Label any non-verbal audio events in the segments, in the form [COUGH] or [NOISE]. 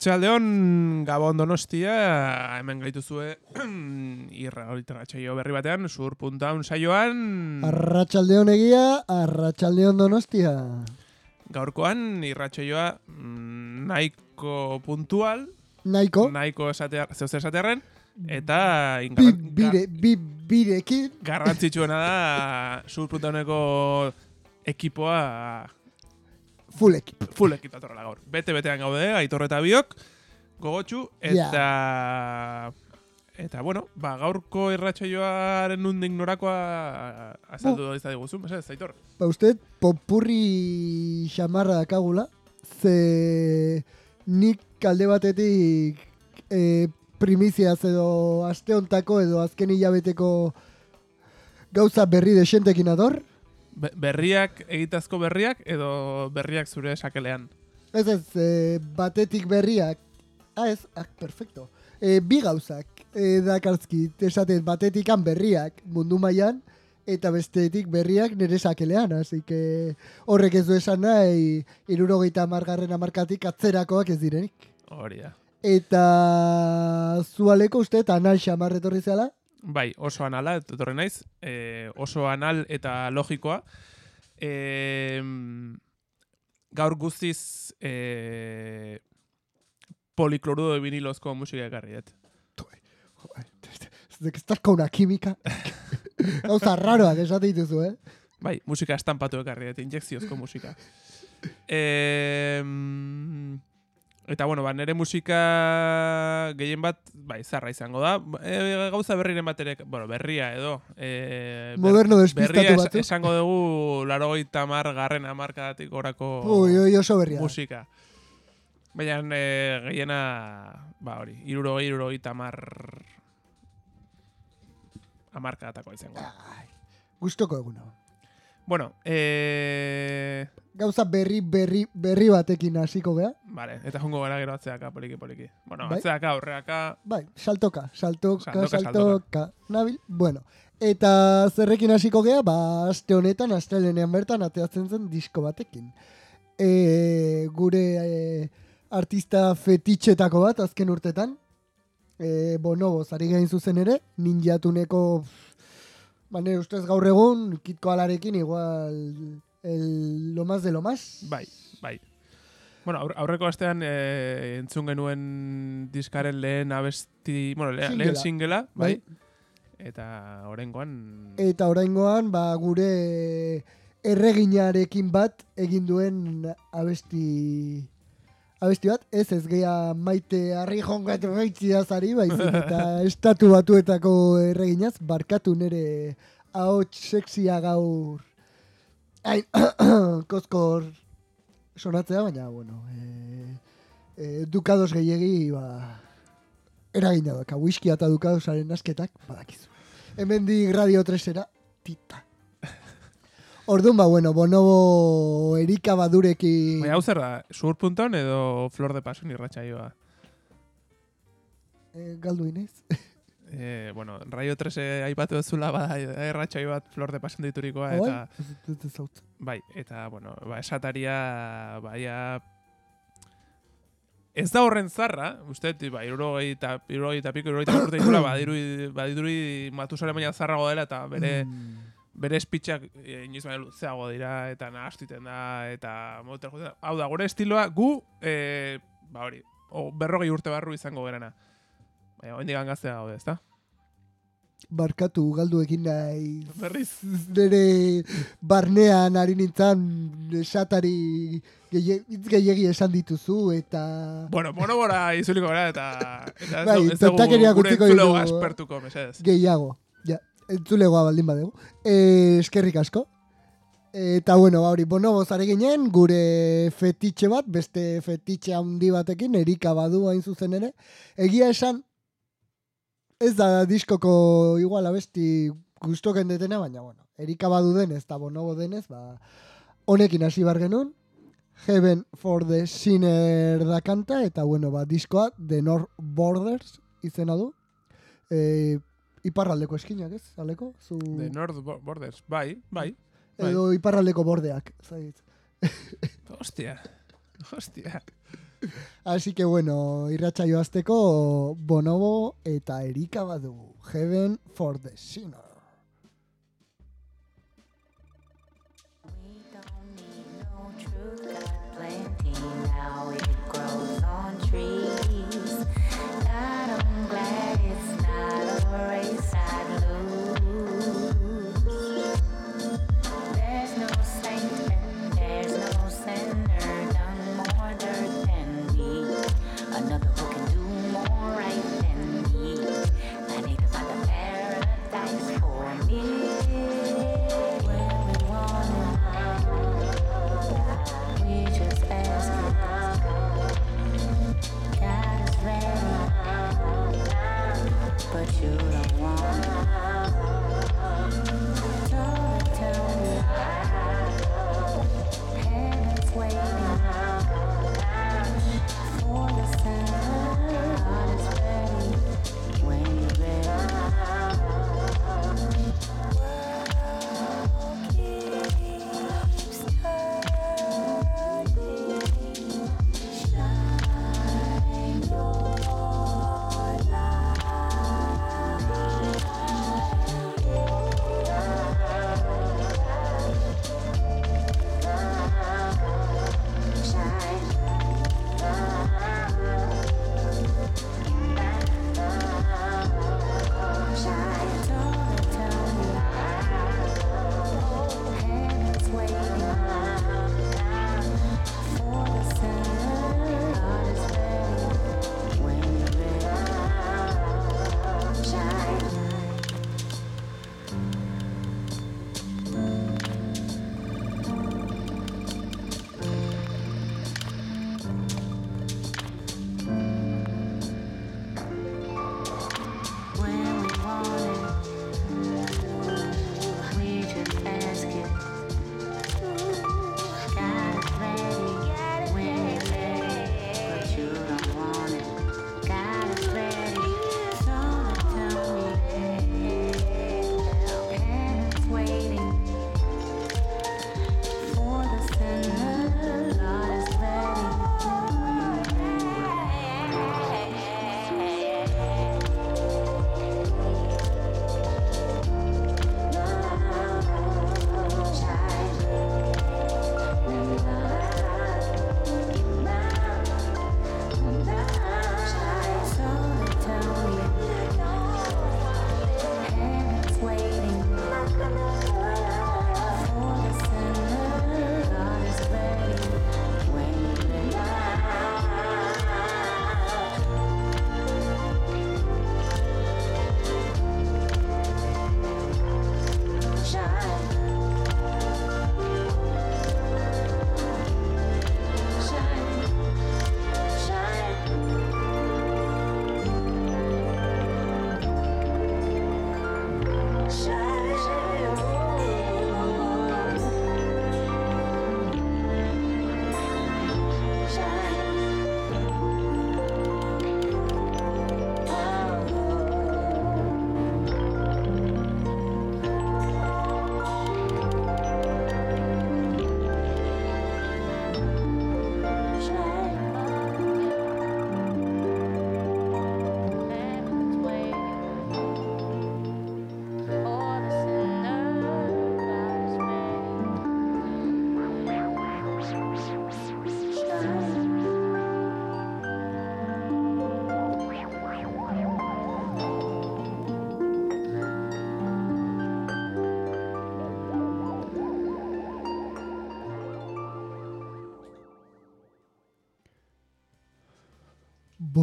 Arratxaldeon Gabon Donostia, hemen gaituzue [CLEARS THROAT] irra jo berri batean, sur puntaun saioan. Arratxaldeon egia, arratxaldeon Donostia. Gaurkoan irratxoioa mm, nahiko puntual. Nahiko. Nahiko esatear, zeuz esatearren. Eta bi, bire, bi, birekin. Garrantzitsuena da sur puntauneko ekipoa full ekip. Full ekip datorrela gaur. Bete-betean gaude, aitor eta biok, gogotxu, eta... Eta, bueno, ba, gaurko irratxoioaren nundik norakoa azaldu oh. izan diguzu, ez aitor? Ba, uste, popurri xamarra dakagula, ze nik kalde batetik e, primiziaz edo asteontako edo azken hilabeteko gauza berri desentekin ador, berriak, egitazko berriak, edo berriak zure sakelean? Ez ez, e, batetik berriak, ah ez, ah, perfecto. E, bi gauzak, e, dakartzki, esatez, batetikan berriak mundu mailan eta bestetik berriak nire sakelean, hasi que horrek ez du esan nahi, irurogeita margarren amarkatik atzerakoak ez direnik. Hori da. Eta zualeko uste, anal xamarretorri zela? Bai, oso anala, etorri naiz, e, oso anal eta logikoa. E, gaur guztiz e, poliklorudo de vinilozko musika ekarri, et. Ez da una kimika. [LAUGHS] Gauza raroak esate dituzu, eh? Bai, musika estampatu ekarri, et, injekziozko musika. Eh, Eta bueno, ba, nere musika gehien bat, bai, zarra izango da. E, gauza berriren bat ere, bueno, berria edo. E, Moderno despistatu bat. Berria esango dugu laro mar garren amarkadatik orako Ui, oi, oso berria. musika. Baina e, gehiena, ba hori, iruro, iruro, tamar amarkadatako izango. Ai, gustoko eguno. Bueno, eh... Gauza berri, berri, berri batekin hasiko gea. Vale, eta jungo gara gero atzeaka, poliki, poliki. Bueno, bai? atzeaka, horreaka... Bai, saltoka, saltoka, saltoka, saltoka, nabil. Bueno, eta zerrekin hasiko gea, ba, aste honetan, aste bertan, ateatzen zen disko batekin. E, gure e, artista fetitxetako bat, azken urtetan. E, bonobo, zari gain zuzen ere, ninjatuneko... Bane, ustez gaur egun, kitko alarekin igual el, lo más de lo más. Bai, bai. Bueno, aurreko astean e, entzun genuen diskaren lehen abesti, bueno, le, lehen singela, bai. bai. Eta oraingoan Eta oraingoan ba gure erreginarekin bat egin duen abesti abesti bat, ez ez geha maite harri jongatu gaitzia zari, baizik eta [LAUGHS] estatu batuetako erreginaz, barkatu nere ahots sexia gaur hain, [COUGHS] kozkor sonatzea, baina, bueno, e, e, dukados gehiagi, ba, eragina doka, whisky eta dukadosaren asketak, badakizu. Hemen di Radio 3 tita. Orduan ba, bueno, bonobo erika badureki... Baina, hau zer da, punton edo flor de pasun irratxaioa? Eh, galdu inez. [LAUGHS] eh, bueno, Raio 3 eh, aipatu ezula, bada, erratxai bat flor de pasun diturikoa, eta... Bai, eta, bueno, ba, esataria, baia... Ez da horren zarra, uste, ba, irurogei eta piko, irurogei eta urte ditura, badirui, badirui matusare baina zarrago dela, eta bere... Mm bere espitzak e, inoiz baina luzeago dira eta nahastiten da eta motel juten. Hau da, gure estiloa gu, e, ba hori, o, berrogei urte barru izango gerana. Baina, hori digan gaztea gaude, ezta? barkatu galdu egin nahi Berriz. nire barnean ari nintzen esatari gehi- hitz gehiegi esan dituzu eta Bueno, monobora izuliko gara eta... eta ez Bai, ez dugu gure entzulego aspertuko, mesedez. gehiago. Entzulegoa baldin badegu. E, eskerrik asko. Eta bueno, ba, hori, bonobo zare ginen, gure fetitxe bat, beste fetitxe handi batekin, erika badu hain zuzen ere. Egia esan, ez da diskoko igual abesti gustoken detena, baina bueno, erika badu denez eta bonobo denez, ba, honekin hasi bar genuen. Heaven for the Sinner da kanta, eta bueno, ba, diskoa The North Borders izena du. E, iparraldeko eskinak, ez? Aleko? Zu... The North Bo- Borders. Bai, bai. bai. Edo iparraldeko bordeak, zait. [LAUGHS] Hostia. Hostia. Así que bueno, irratxa joazteko Bonobo eta Erika badu. Heaven for the Sinner.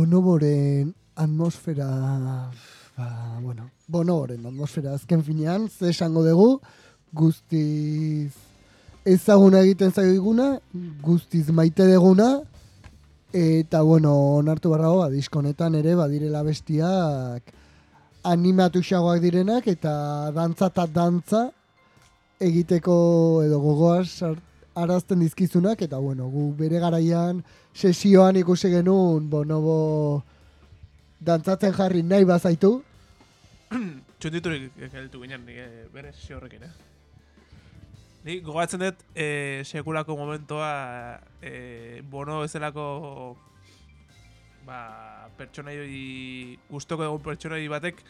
Bonoboren atmosfera, ba, bueno, bonoboren atmosfera azken finean, ze esango dugu, guztiz ezaguna egiten zaiguna, guztiz maite deguna, eta bueno, onartu barrago, ba, disko honetan ere, badirela bestiak animatuxagoak direnak, eta dantza eta dantza egiteko edo gogoa sar- arazten dizkizunak, eta bueno, gu bere garaian sesioan ikusi genuen bonobo dantzatzen jarri nahi bazaitu, [CLEARS THROAT] Txunditurik gelditu ginen, eh, bere sesio horrekin, eh? Ni gogatzen dut eh, sekulako momentoa eh, bono bezalako ba, pertsonai gustoko egun pertsonai batek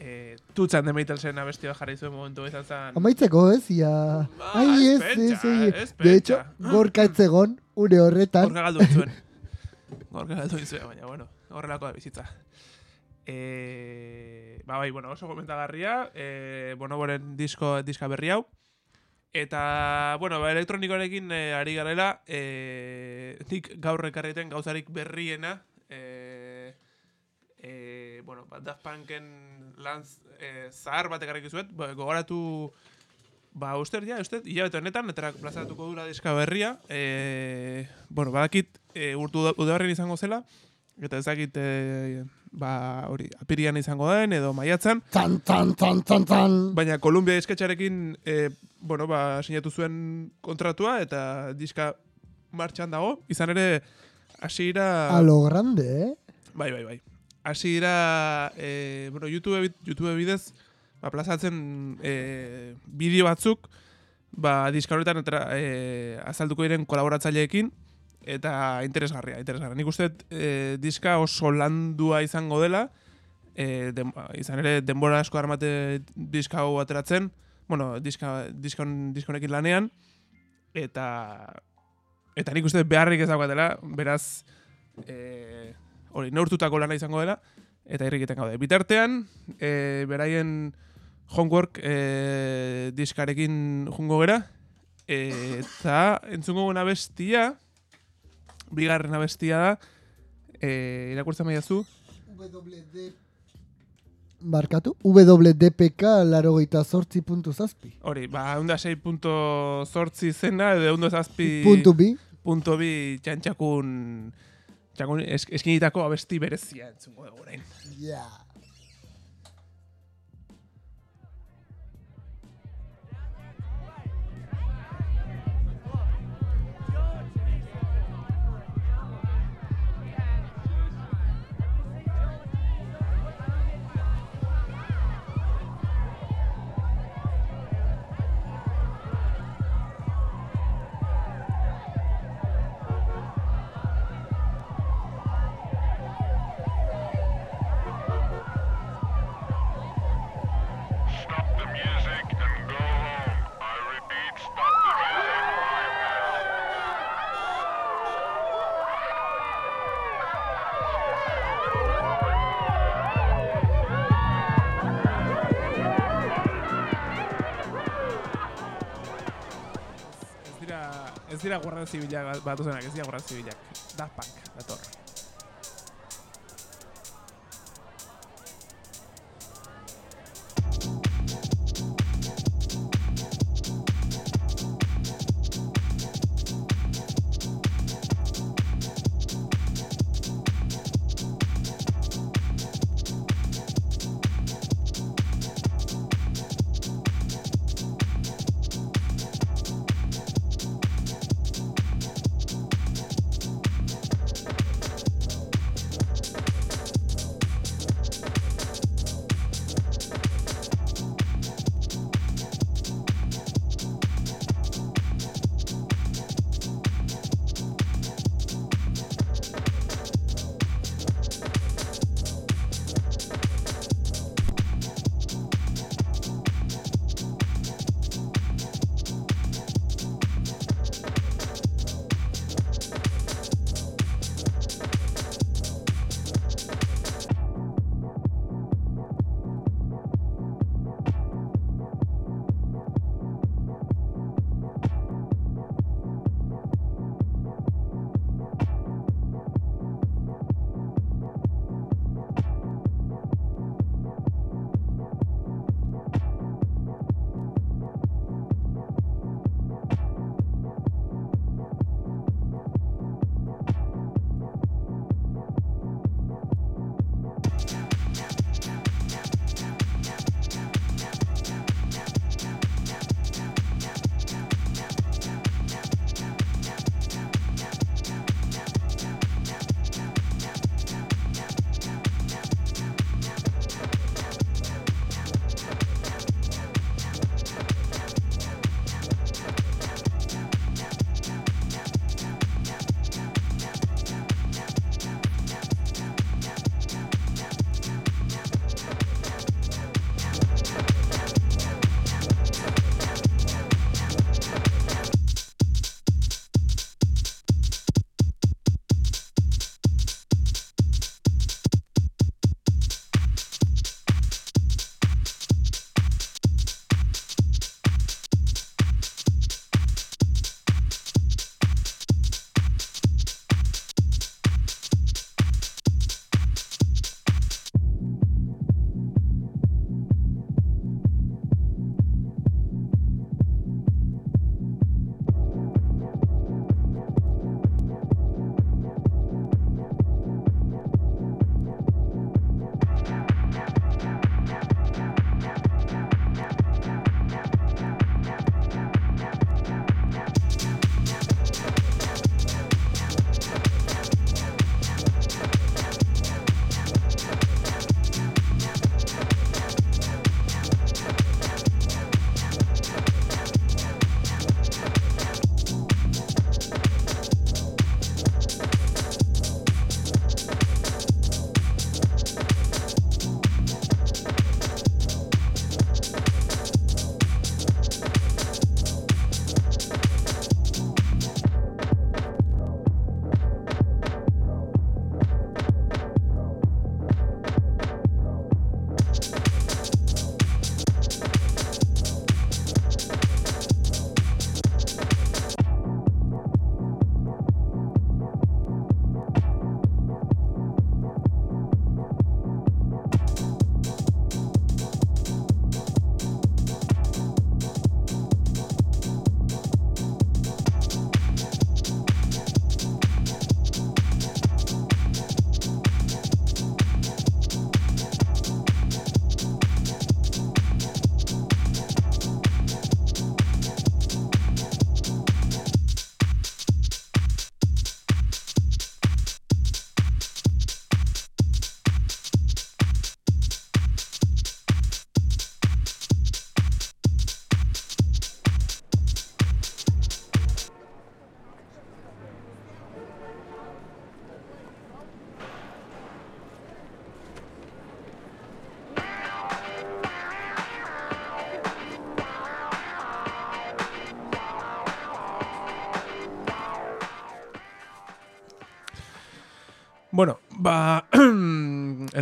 eh, tutzan de Beatlesen abestia jarri zuen momentu izan zen. amaitzeko ez, ia... Ba, Ai, ez ez, ez, ez, De hecho, pentsa. gorka etzegon, une horretan, Gorka galdu zuen. Gorka galdu zuen, baina, bueno, horrelako da bizitza. E, ba, bai, bueno, oso komentagarria, e, bueno, boren disko, diska berri hau. Eta, bueno, ba, elektronikoarekin e, ari garela, e, nik gaur ekarriten gauzarik berriena, e, e, bueno, ba, Daft Punken lan e, zahar bat ekarrik zuet, ba, gogoratu, ba, uste, ja, uste, hilabete honetan, eta plazaratuko dura diska berria, e, bueno, badakit, e, urtu udaberrien izango zela, eta ez dakit, e, ba, hori, apirian izango den, edo maiatzan, tan, tan, tan, tan, tan. Baina Columbia esketxarekin e, bueno, ba, sinatu zuen kontratua eta diska martxan dago. Izan ere, hasiera A lo grande, eh? Bai, bai, bai. Hasiera e, bueno, YouTube, YouTube bidez ba, plazatzen e, bideo batzuk ba, diska horretan eta, e, azalduko diren kolaboratzaileekin eta interesgarria, interesgarria. Nik uste e, diska oso landua izango dela, e, den, izan ere denbora asko armate diska hau ateratzen, bueno, diska, diskon, diskonekin lanean, eta eta nik uste beharrik ez daukatela, beraz, e, hori, neurtutako lana izango dela, eta irrikiten gaude. Bitartean, e, beraien homework e, diskarekin jungo gera, e, eta entzungo guna bestia, bigarren abestia da, e, irakurtzen maiazu, WD... Barkatu, WDPK laro geita sortzi puntu zazpi. hori, ba, eunda 6.zortzi zena, edo eunda zazpi Puntu bi. punto bi txantxakun, eskinitako abesti berezia entzungo dugu orain. Ja. Ez dira guardia zibilak batu zenak, ez dira guardia zibilak. Daft Punk,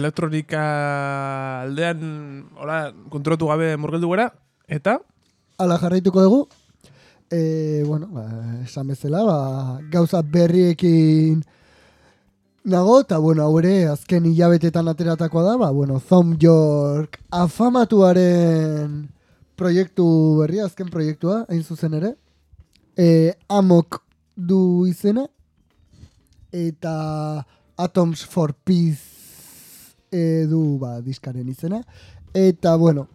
elektronika aldean, hola, kontrotu gabe murgeldu gara, eta, Ala jarraituko dugu. E, bueno, ba, esan bezala, ba, gauza berriekin nago, eta bueno, hau ere azken hilabetetan ateratakoa da, ba, bueno, Thom York afamatuaren proiektu berria, azken proiektua, hain zuzen ere. E, Amok du izena, eta Atoms for Peace e, du ba, diskaren izena. Eta, bueno,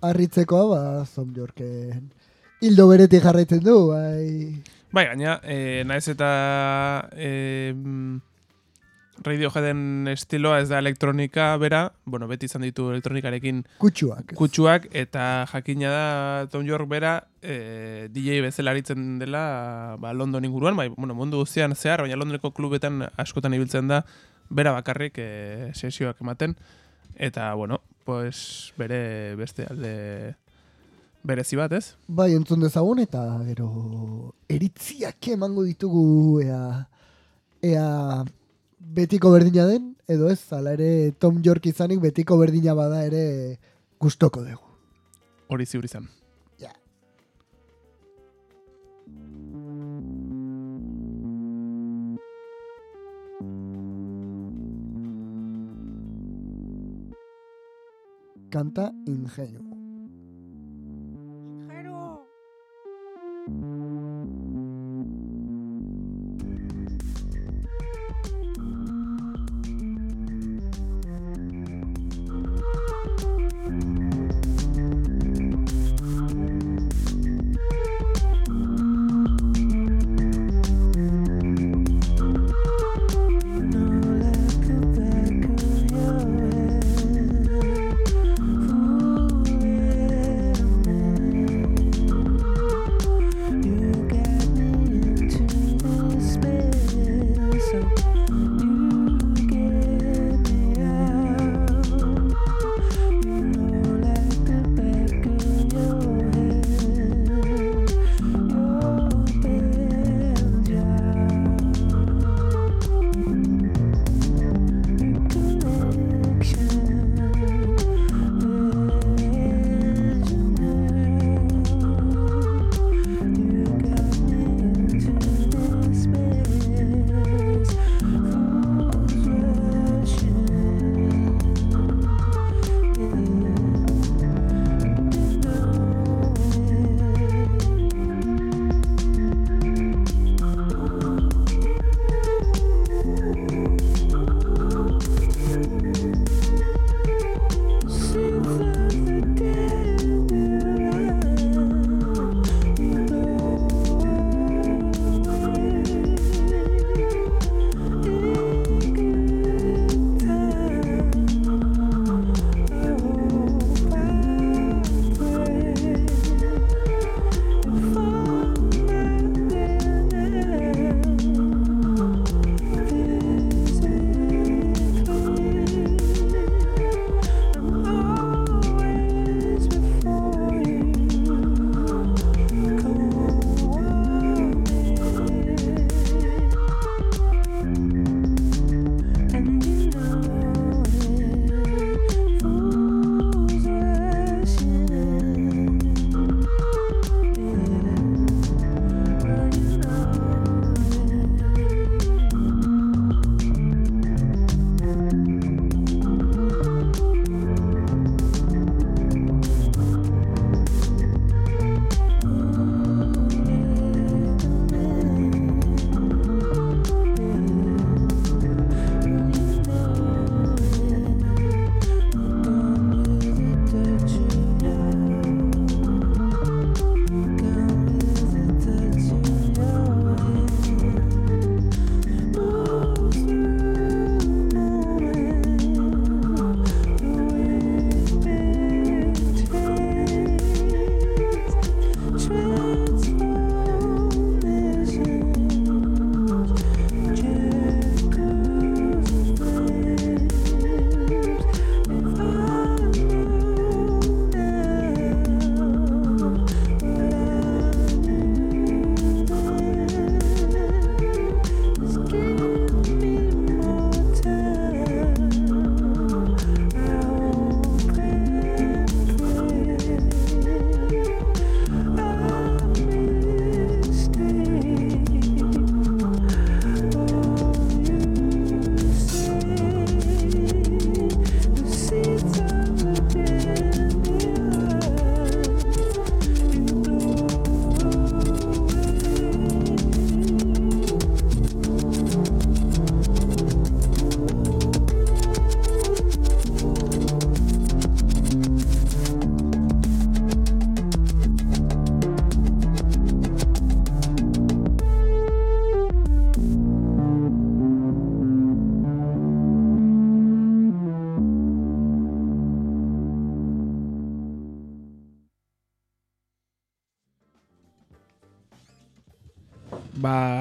harritzekoa, ba, Thom Yorken hildo beretik jarraitzen du, bai... bai, gaina, e, naiz eta e, Radioheaden estiloa ez da elektronika bera, bueno, beti izan ditu elektronikarekin Kutsuak. kutsuak, eta jakina da Tom York bera e, DJ bezala aritzen dela ba, London inguruan, bai, bueno, mundu guztian zehar, baina Londoneko klubetan askotan ibiltzen da, bera bakarrik e, sesioak ematen, eta, bueno, pues, bere beste alde berezi bat, ez? Bai, entzun dezagun eta gero eritziak emango ditugu ea, ea betiko berdina den, edo ez, ala ere Tom York izanik betiko berdina bada ere gustoko dugu. Hori ziur izan. canta ingenio.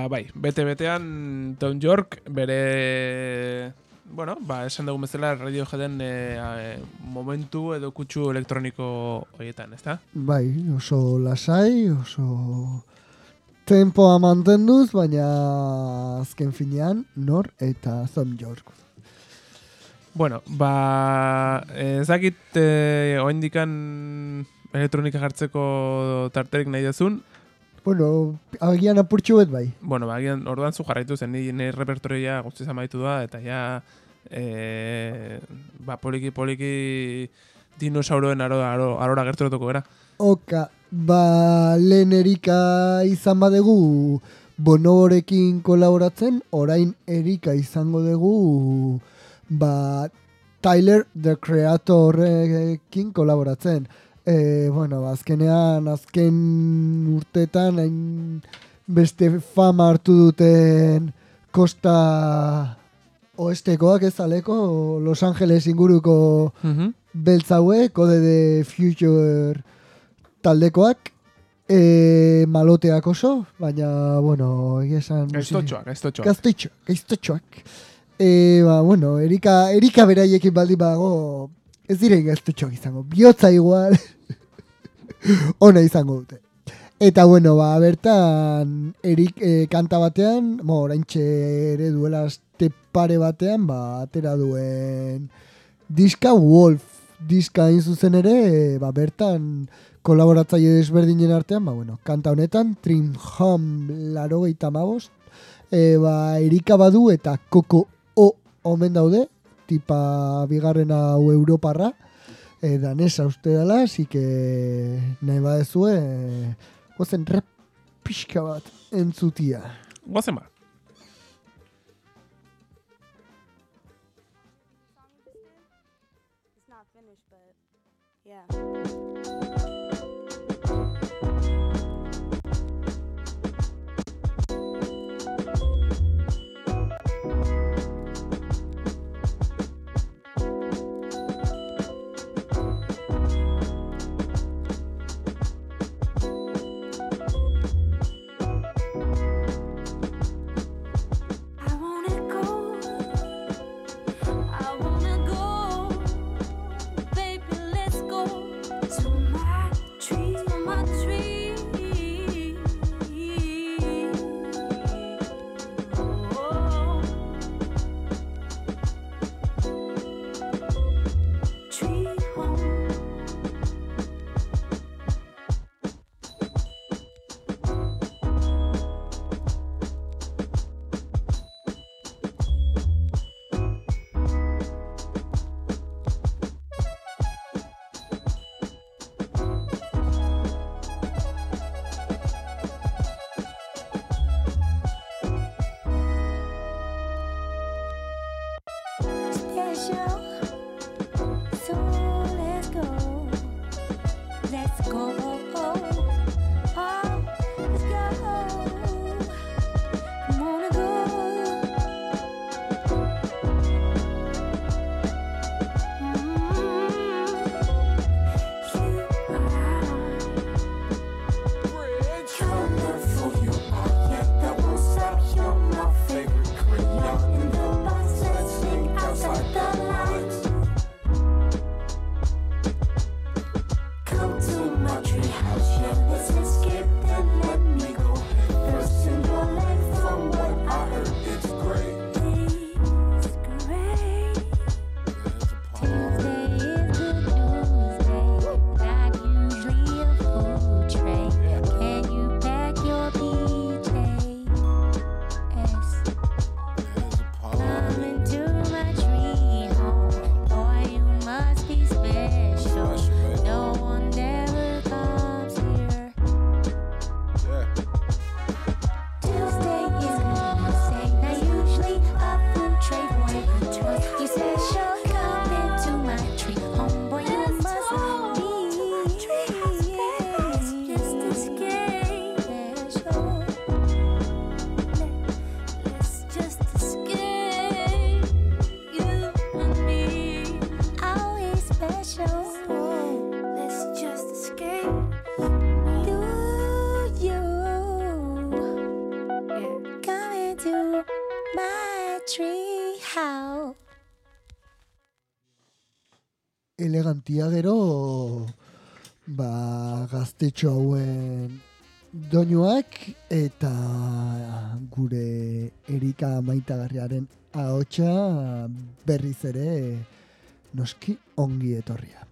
Bai, bete-betean Tom York bere... Bueno, ba, esan dugun bezala radio jaden e, momentu edo kutsu elektroniko horietan, ezta? Bai, oso lasai, oso tempoa mantenduz, baina azken finean nor eta Tom York. Bueno, ba, ez dakit e, oindikan elektronika jartzeko tarterik nahi dezun. Bueno, agian apurtxu bet bai. Bueno, ba, agian orduan zu jarraitu zen, ni nire repertorioa guztiz amaitu da, eta ja, e, ba, poliki, poliki dinosauroen aro, aro, arora gerturatuko gara. Oka, ba, lehen erika izan badegu Bonoborekin kolaboratzen, orain erika izango dugu ba, Tyler, the Creatorrekin kolaboratzen. E, bueno, azkenean, azken urtetan, hain beste fama hartu duten kosta oestekoak ez aleko, Los Angeles inguruko Mhm. beltzaue, Code the Future taldekoak, e, maloteak oso, baina, bueno, esan... Gaiztotxoak, gaiztotxoak. Gaztotxo, gaiztotxoak. E, ba, bueno, Erika, Erika beraiekin baldin bago, ez diren gaztotxoak izango, bihotza igual, [LAUGHS] ona izango dute. Eta bueno, ba, bertan Erik e, kanta batean, mo, oraintxe ere duela aste pare batean, ba, atera duen diska Wolf diska hain zuzen ere, e, ba, bertan kolaboratzaile desberdinen artean, ba, bueno, kanta honetan, Trimham laro gehieta e, ba, Erika badu eta Koko O omen daude, tipa bigarren hau Europarra, e, danesa uste dela, así que nahi badezue, e, gozen rap pixka bat entzutia. Guazen ba. Elegantia gero ba, gaztetxo hauen doinuak eta gure Erika Maitagarriaren ahotsa berriz ere noski ongi etorria.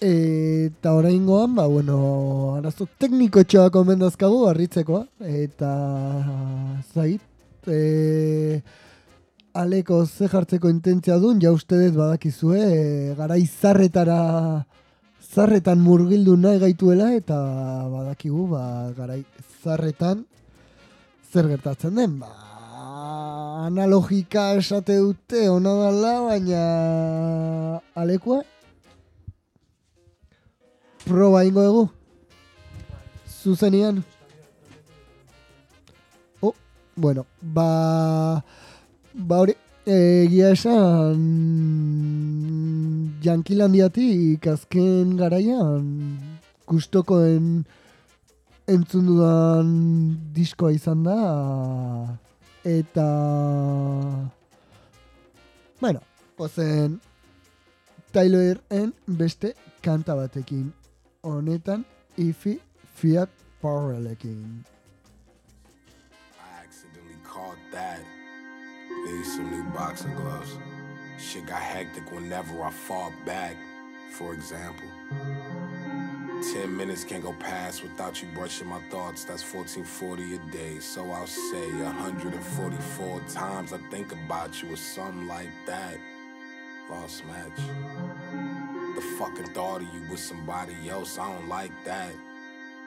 Eta oraingoan, ba, bueno, arazo tekniko txoak omen dazkagu, harritzekoa, eta zait, e, aleko ze jartzeko intentzia duen, ja ustedez badakizue, e, gara izarretara, zarretan murgildu nahi gaituela, eta badakigu, ba, gara zarretan, zer gertatzen den, ba, analogika esate dute ona dala, baina alekoa proba ingo dugu. Zuzenian. Oh, bueno, ba... Ba hori, egia esan Jankilandiatik azken garaian gustokoen entzun dudan diskoa izan da eta bueno, ozen Tylerren beste kanta batekin honetan Ifi Fiat Powellekin. I accidentally caught that. Need some new boxing gloves. Shit got hectic whenever I fought back. For example, 10 minutes can't go past without you brushing my thoughts. That's 1440 a day. So I'll say 144 times I think about you or something like that. Lost match. The fucking thought of you with somebody else, I don't like that.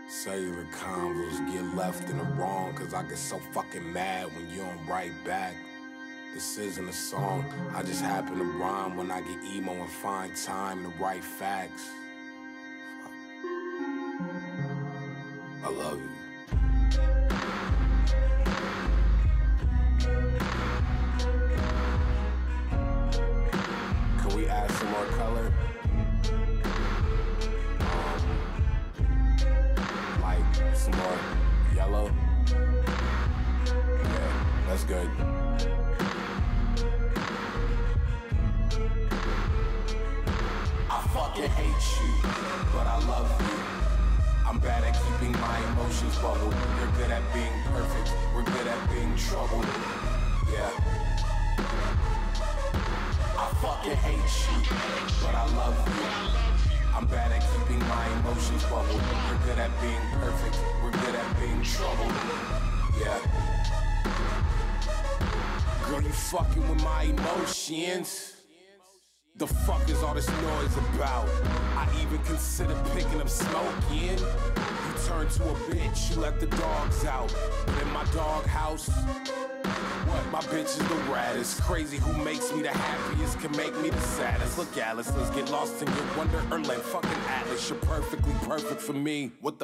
Cellular convos get left in the wrong Cause I get so fucking mad when you don't write back This isn't a song, I just happen to rhyme When I get emo and find time to write facts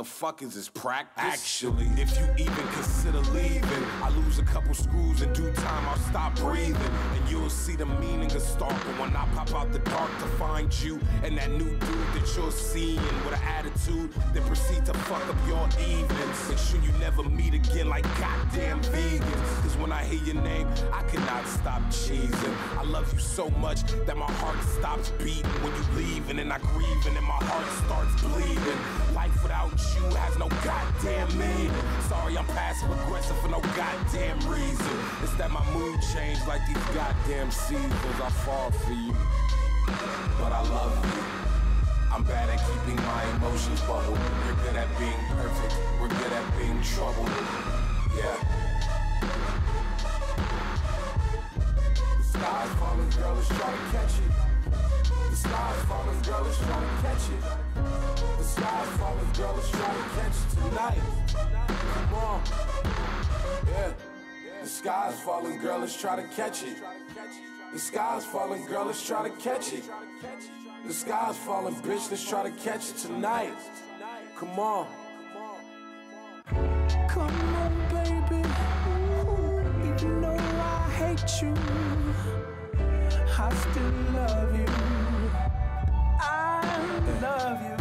the fuck is this practice? Actually, if you even consider leaving, I lose a couple screws in due time. I'll stop breathing, and you'll see the meaning of stalking when I pop out the dark to find you and that new dude that you're seeing with an attitude that proceed to fuck up your evenings. Make sure you never meet again like goddamn vegans. Cause when I hear your name, I cannot stop cheesing. I love you so much that my heart stops beating when you leave, and then I grieve, and then my heart starts bleeding. Life without you has no goddamn meaning. Sorry, I'm passive aggressive for no goddamn reason. It's that my mood changed like these goddamn seasons. I fall for you, but I love you. I'm bad at keeping my emotions bubbled. You're good at being perfect. We're good at being troubled. Yeah. The sky's falling, girl, let's to catch it. The sky's falling, girl, let's to catch it. The sky's falling, girl, let's try to catch it tonight. Come on. Yeah. The sky's falling, girl, let's try to catch it. The sky's falling, girl, let's try to catch it. The sky's falling, bitch, let's try to catch it tonight. Come on. Come on, baby. Ooh, even though I hate you, I still love you. I love you.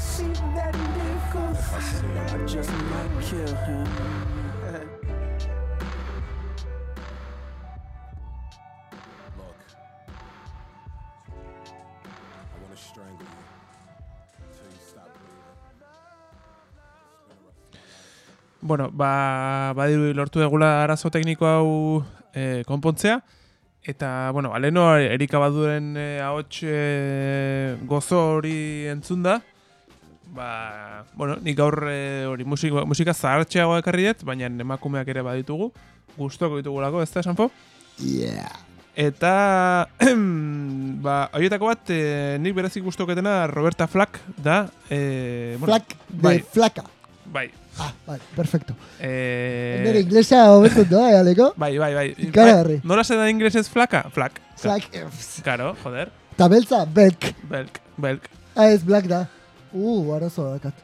see that nigga, I just might kill him. Look. I want to strangle you until you stop breathing. Bueno, ba, badiru lortu egula arazo tekniko hau e, konpontzea. Eta, bueno, aleno Erika Baduren e, ahots e, gozo hori entzun da. Ba, bueno, nik gaur e, hori musika, musika zahartxeagoa ekarri dut, baina emakumeak ere baditugu. Gustoko ditugulako, ez da, Sanfo? Yeah. Eta, [CLEARS THROAT] ba, horietako bat, e, nik berezik gustoketena Roberta Flack da. E, bueno, Flak de bai, flaca. bai. Ah, vale, perfecto. E, Nere inglesa hobetu da, eh, aleko? Bai, bai, bai. Ikaragarri. Bai, Nola se da inglesez flaka? Flak. Flak, eh. Claro, joder. Ta beltza, belk. Belk, belk. Ah, ez black da. Uh, arazo dakat.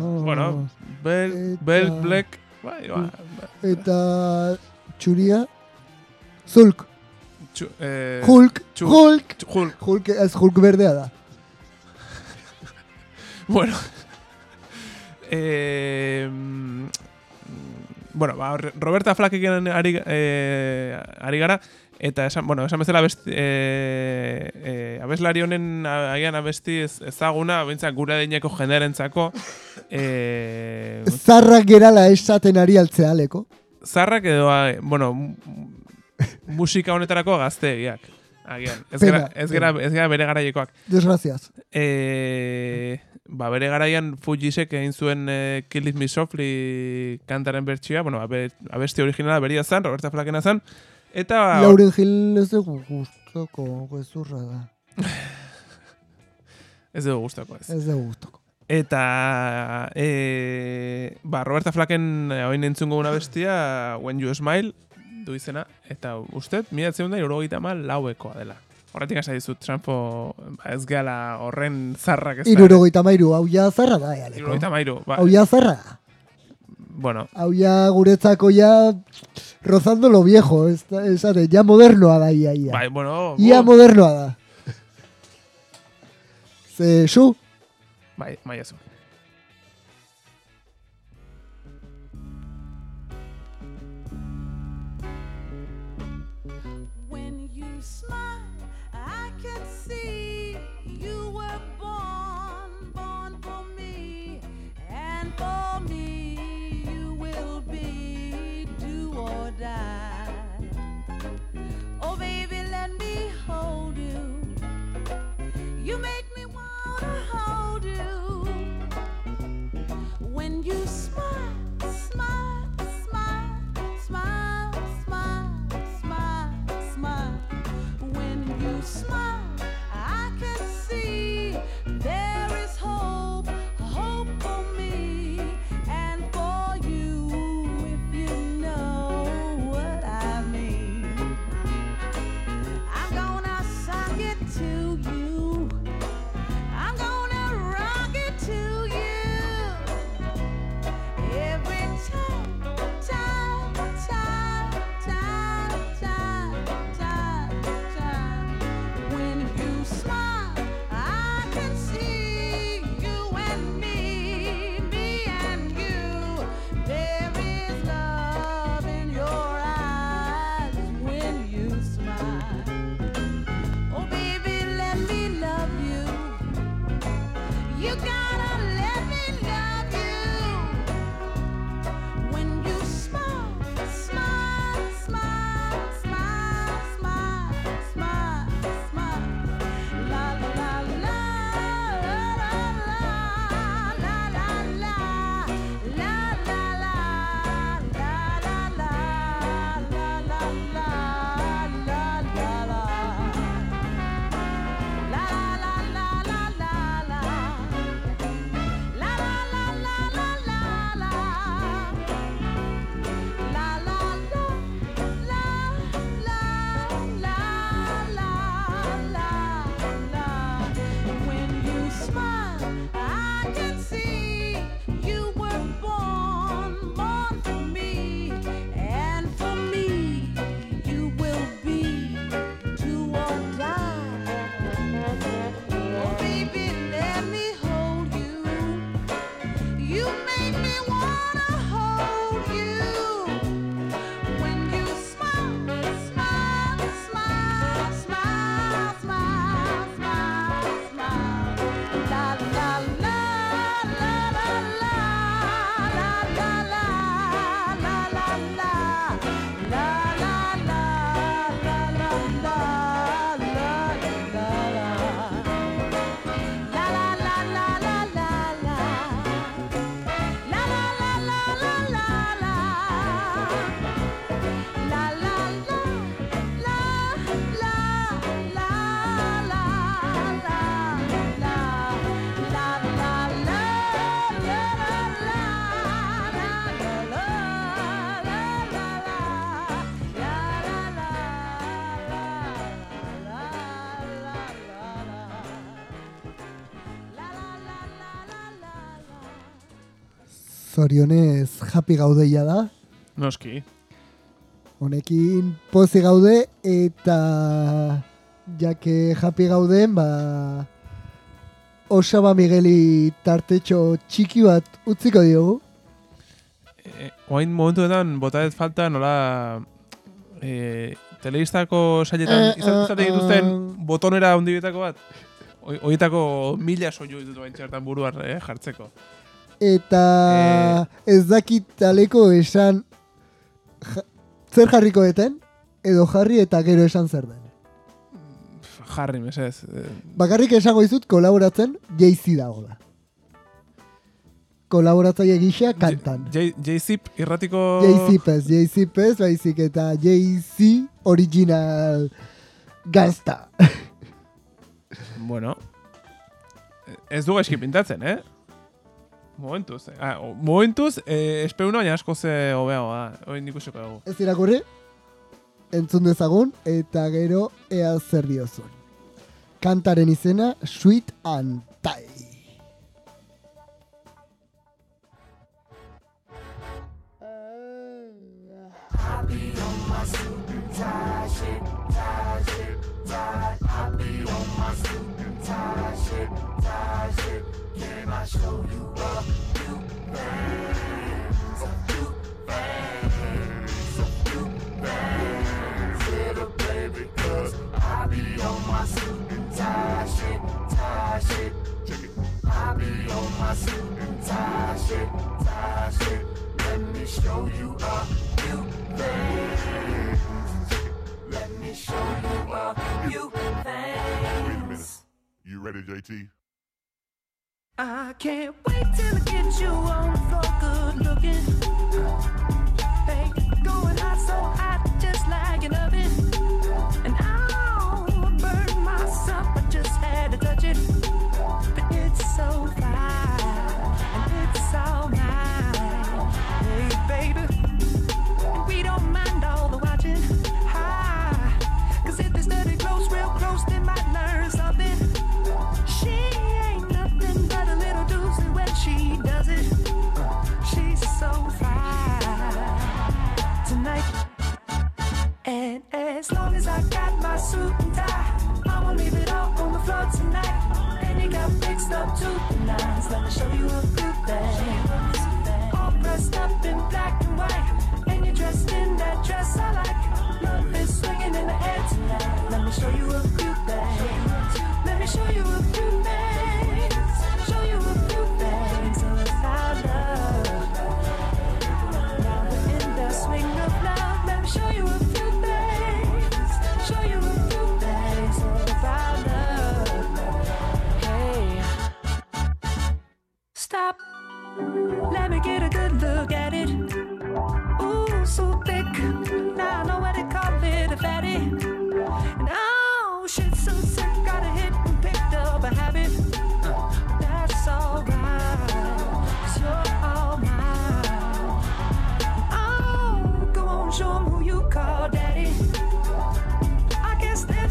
Oh. Bueno, belk, Eta- belk, black. Bai, ba. Eta txuria, zulk. Txu, eh, Hulk, txu- Hulk. txu- Hulk. Hulk, ez Hulk berdea da. [LAUGHS] Bueno. eh, bueno, ba, Roberta Flackekin ari, eh, ari gara, eta esan, bueno, esan bezala abesti, eh, eh, abeslari honen agian abesti ez, ezaguna, bintzak gure adineko jendearentzako, eh, Zarrak gerala esaten ari altzea, aleko. zarrak edo, bueno, mu- musika honetarako gazteegiak. Agian, ez Pena, gera, ez gera, ez gera bere garaiekoak. Desgracias. E, ba, bere garaian Fujisek egin zuen e, Kill It Me Softly kantaren bertsioa, bueno, abe, abesti originala beria zen, Roberta Flakena zen, eta... Lauren Hill ez dugu gustoko gezurra da. [LAUGHS] Ez dugu gustako ez. Ez dugu gustoko. Eta e, ba, Roberta Flaken eh, oin entzungo una bestia When You Smile du izena, eta usted, mila da, irurogeita mal lauekoa dela. Horretik asa dizut, Sanfo, ba, ez gehala horren zarrak ez da. Irurogeita mairu, hau ja zarra da, eh, aleko. Irurogeita mairu, ba, Hau ja zarra da. Bueno, Hau ja guretzako ja rozando lo viejo, ez da- esate, ja modernoa da ia, ia. bai, bueno, Ia gu- modernoa da. [LAUGHS] Ze, su, bai, bai, zorionez japi gaudeia da. Noski. Honekin pozi gaude eta jake japi gauden, ba Osaba Migueli tartetxo txiki bat utziko diogu. E, oain momentuetan bota ez falta nola e, telebistako sailetan Eh, izan eh, izate dituzten eh. botonera hundibietako bat. Horietako mila soinu ditut bain txertan buruan eh, jartzeko. Eta ez dakit aleko esan ja, zer jarriko eten, edo jarri eta gero esan zer den. Jarri, mesez. Eh, Bakarrik esango dizut kolaboratzen Jay-Z dago da. Kolaboratzaile gisa kantan. J- J-Zip irratiko... Jay-Z pez, Jay-Z pez, baizik eta Jay-Z original gazta. [LAUGHS] Bueno. Ez du gaizki pintatzen, eh? Momentuz. Eh? Ah, momentuz, eh, espero baina asko ze hobeago da. Oin ikusiko dugu. Ez irakurri, entzun dezagun, eta gero ea zer diozun. Kantaren izena, Sweet and game, I show you a new face, a new face, a new face. Little baby, cause I be on my suit and tie shit, tie shit. I be on my suit and tie shit, tie shit. Let me show you a new face. Let me show you a new face. Wait a minute. You ready, JT? I can't wait till I get you on the floor, good looking. Hey, going hot, so hot, just like an oven. She does it. She's so fine tonight. And as long as I got my suit and tie, I'ma leave it all on the floor tonight. And you got mixed up to the nines. Let me show you a good thing. All dressed up in black and white, and you're dressed in that dress I like. Love is swinging in the air tonight. Let me show you a good thing. Let me show you a few Let me get a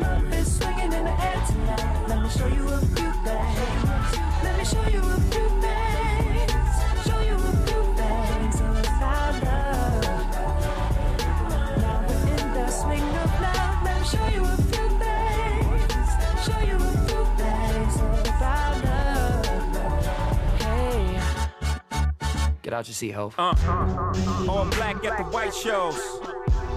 Love is swinging in the air tonight. Let me show you a few things. Let me show you a few things. Show you a few things about love. Now we're in the swing of love. Let me show you a few things. Show you a few things about love. Hey. Get out your seat, ho. Uh, uh, uh, uh, all black at the white shows.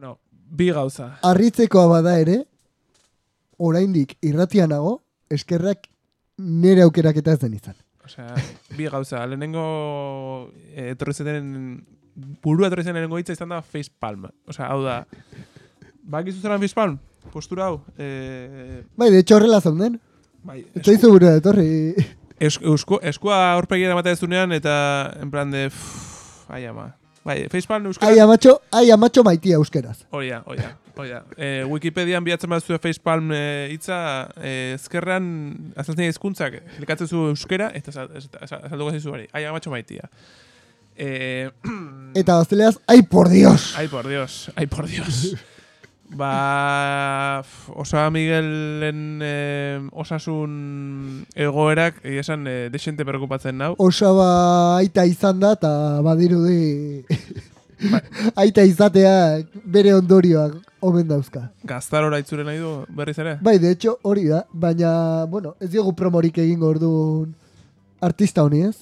Bueno, bi gauza. Arritzekoa bada ere, oraindik irratia nago, eskerrak nire aukeraketa ez den izan. Osea, bi gauza. Lehenengo eh, etorri zeten burua etorri zen lehenengo hitza izan da facepalm. Osea, hau da, bakizu zelan facepalm? Postura hau. Eh, Bai, de hecho horrela zaunden. bai, Ez zaizu burua etorri. Es, eusko, eskua aurpegiera ematen ez dunean, eta en plan de... Pff, ai ama. Bai, facepalm euskara... Ai amatxo, ai amatxo maitia euskeraz. Hori da, hori da, hori da. E, Wikipedian bilatzen bat zuen facepalm e, hitza, e, ezkerrean azaltzen hizkuntzak elikatzen zu euskera, eta azalduko zizu hori. Ai, amatxo maitia. E, [CLEARS THROAT] Eta gazteleaz, ai por dios! ai, por dios, ai, por dios. [LAUGHS] ba, Osa Miguelen e, osasun egoerak, egia esan, e, desente preocupatzen nau. Osaba aita izan da, eta badirudi [LAUGHS] aita izatea bere ondorioak omen dauzka. Gaztarora itzure nahi du berriz ere? Bai, de hecho, hori da, baina, bueno, ez diogu promorik egingo orduan artista honi, ez?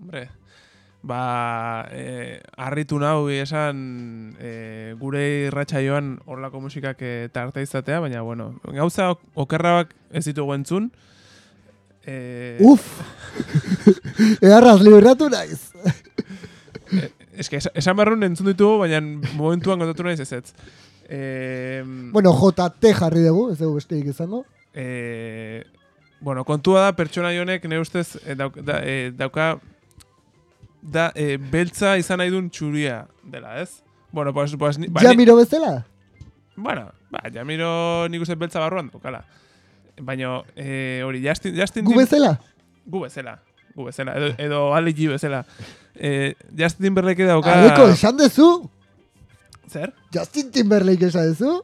Hombre, ba, e, harritu nau esan e, gure irratsaioan horlako musikak e, tarte izatea, baina, bueno, gauza ok- okerrabak ez ditugu entzun. E, Uf! [LAUGHS] Egarraz liberatu naiz. eske, es, esan barrun entzun ditugu, baina momentuan kontatu naiz ez ez. E, Bueno, JT jarri dugu, ez dugu besteik izango. e, bueno, kontua da, pertsona honek nire ustez e, dauk, da, e, dauka da, e, beltza izan nahi duen txuria dela, ez? Bueno, pues, pues, ni- ba, ni- Jamiro bezala? Bueno, ba, Jamiro nik uste beltza barruan dukala. Baina, eh, hori, Justin, Justin Gu bezala? Gu bezala. Gu bezala. Edo, edo Ali G bezala. Eh, Justin Timberlake dauka... Aleko, esan dezu? Zer? Justin Timberlake esan dezu?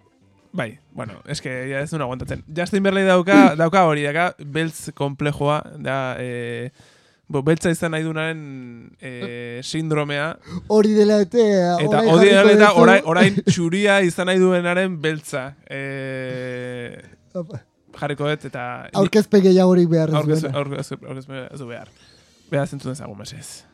Bai, bueno, eske ja ez duen aguantatzen. Justin Timberlake dauka, dauka hori, dauka beltz komplejoa, da, eh, bo, beltza izan nahi dunaren eh, [LAUGHS] sindromea, Hori dela eta... Eta orain hori dela eta orain, orain [LAUGHS] txuria izan nahi duenaren beltza. E, jarriko dut eta... Aurkezpe gehiagorik behar ez duena. aurkez, aurkez, ez du behar. Beha zentzun ezagun mesez.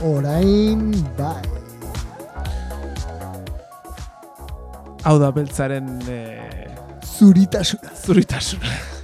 Orain bai. Hau da beltzaren eh, Zuritasuna. zuritasuna.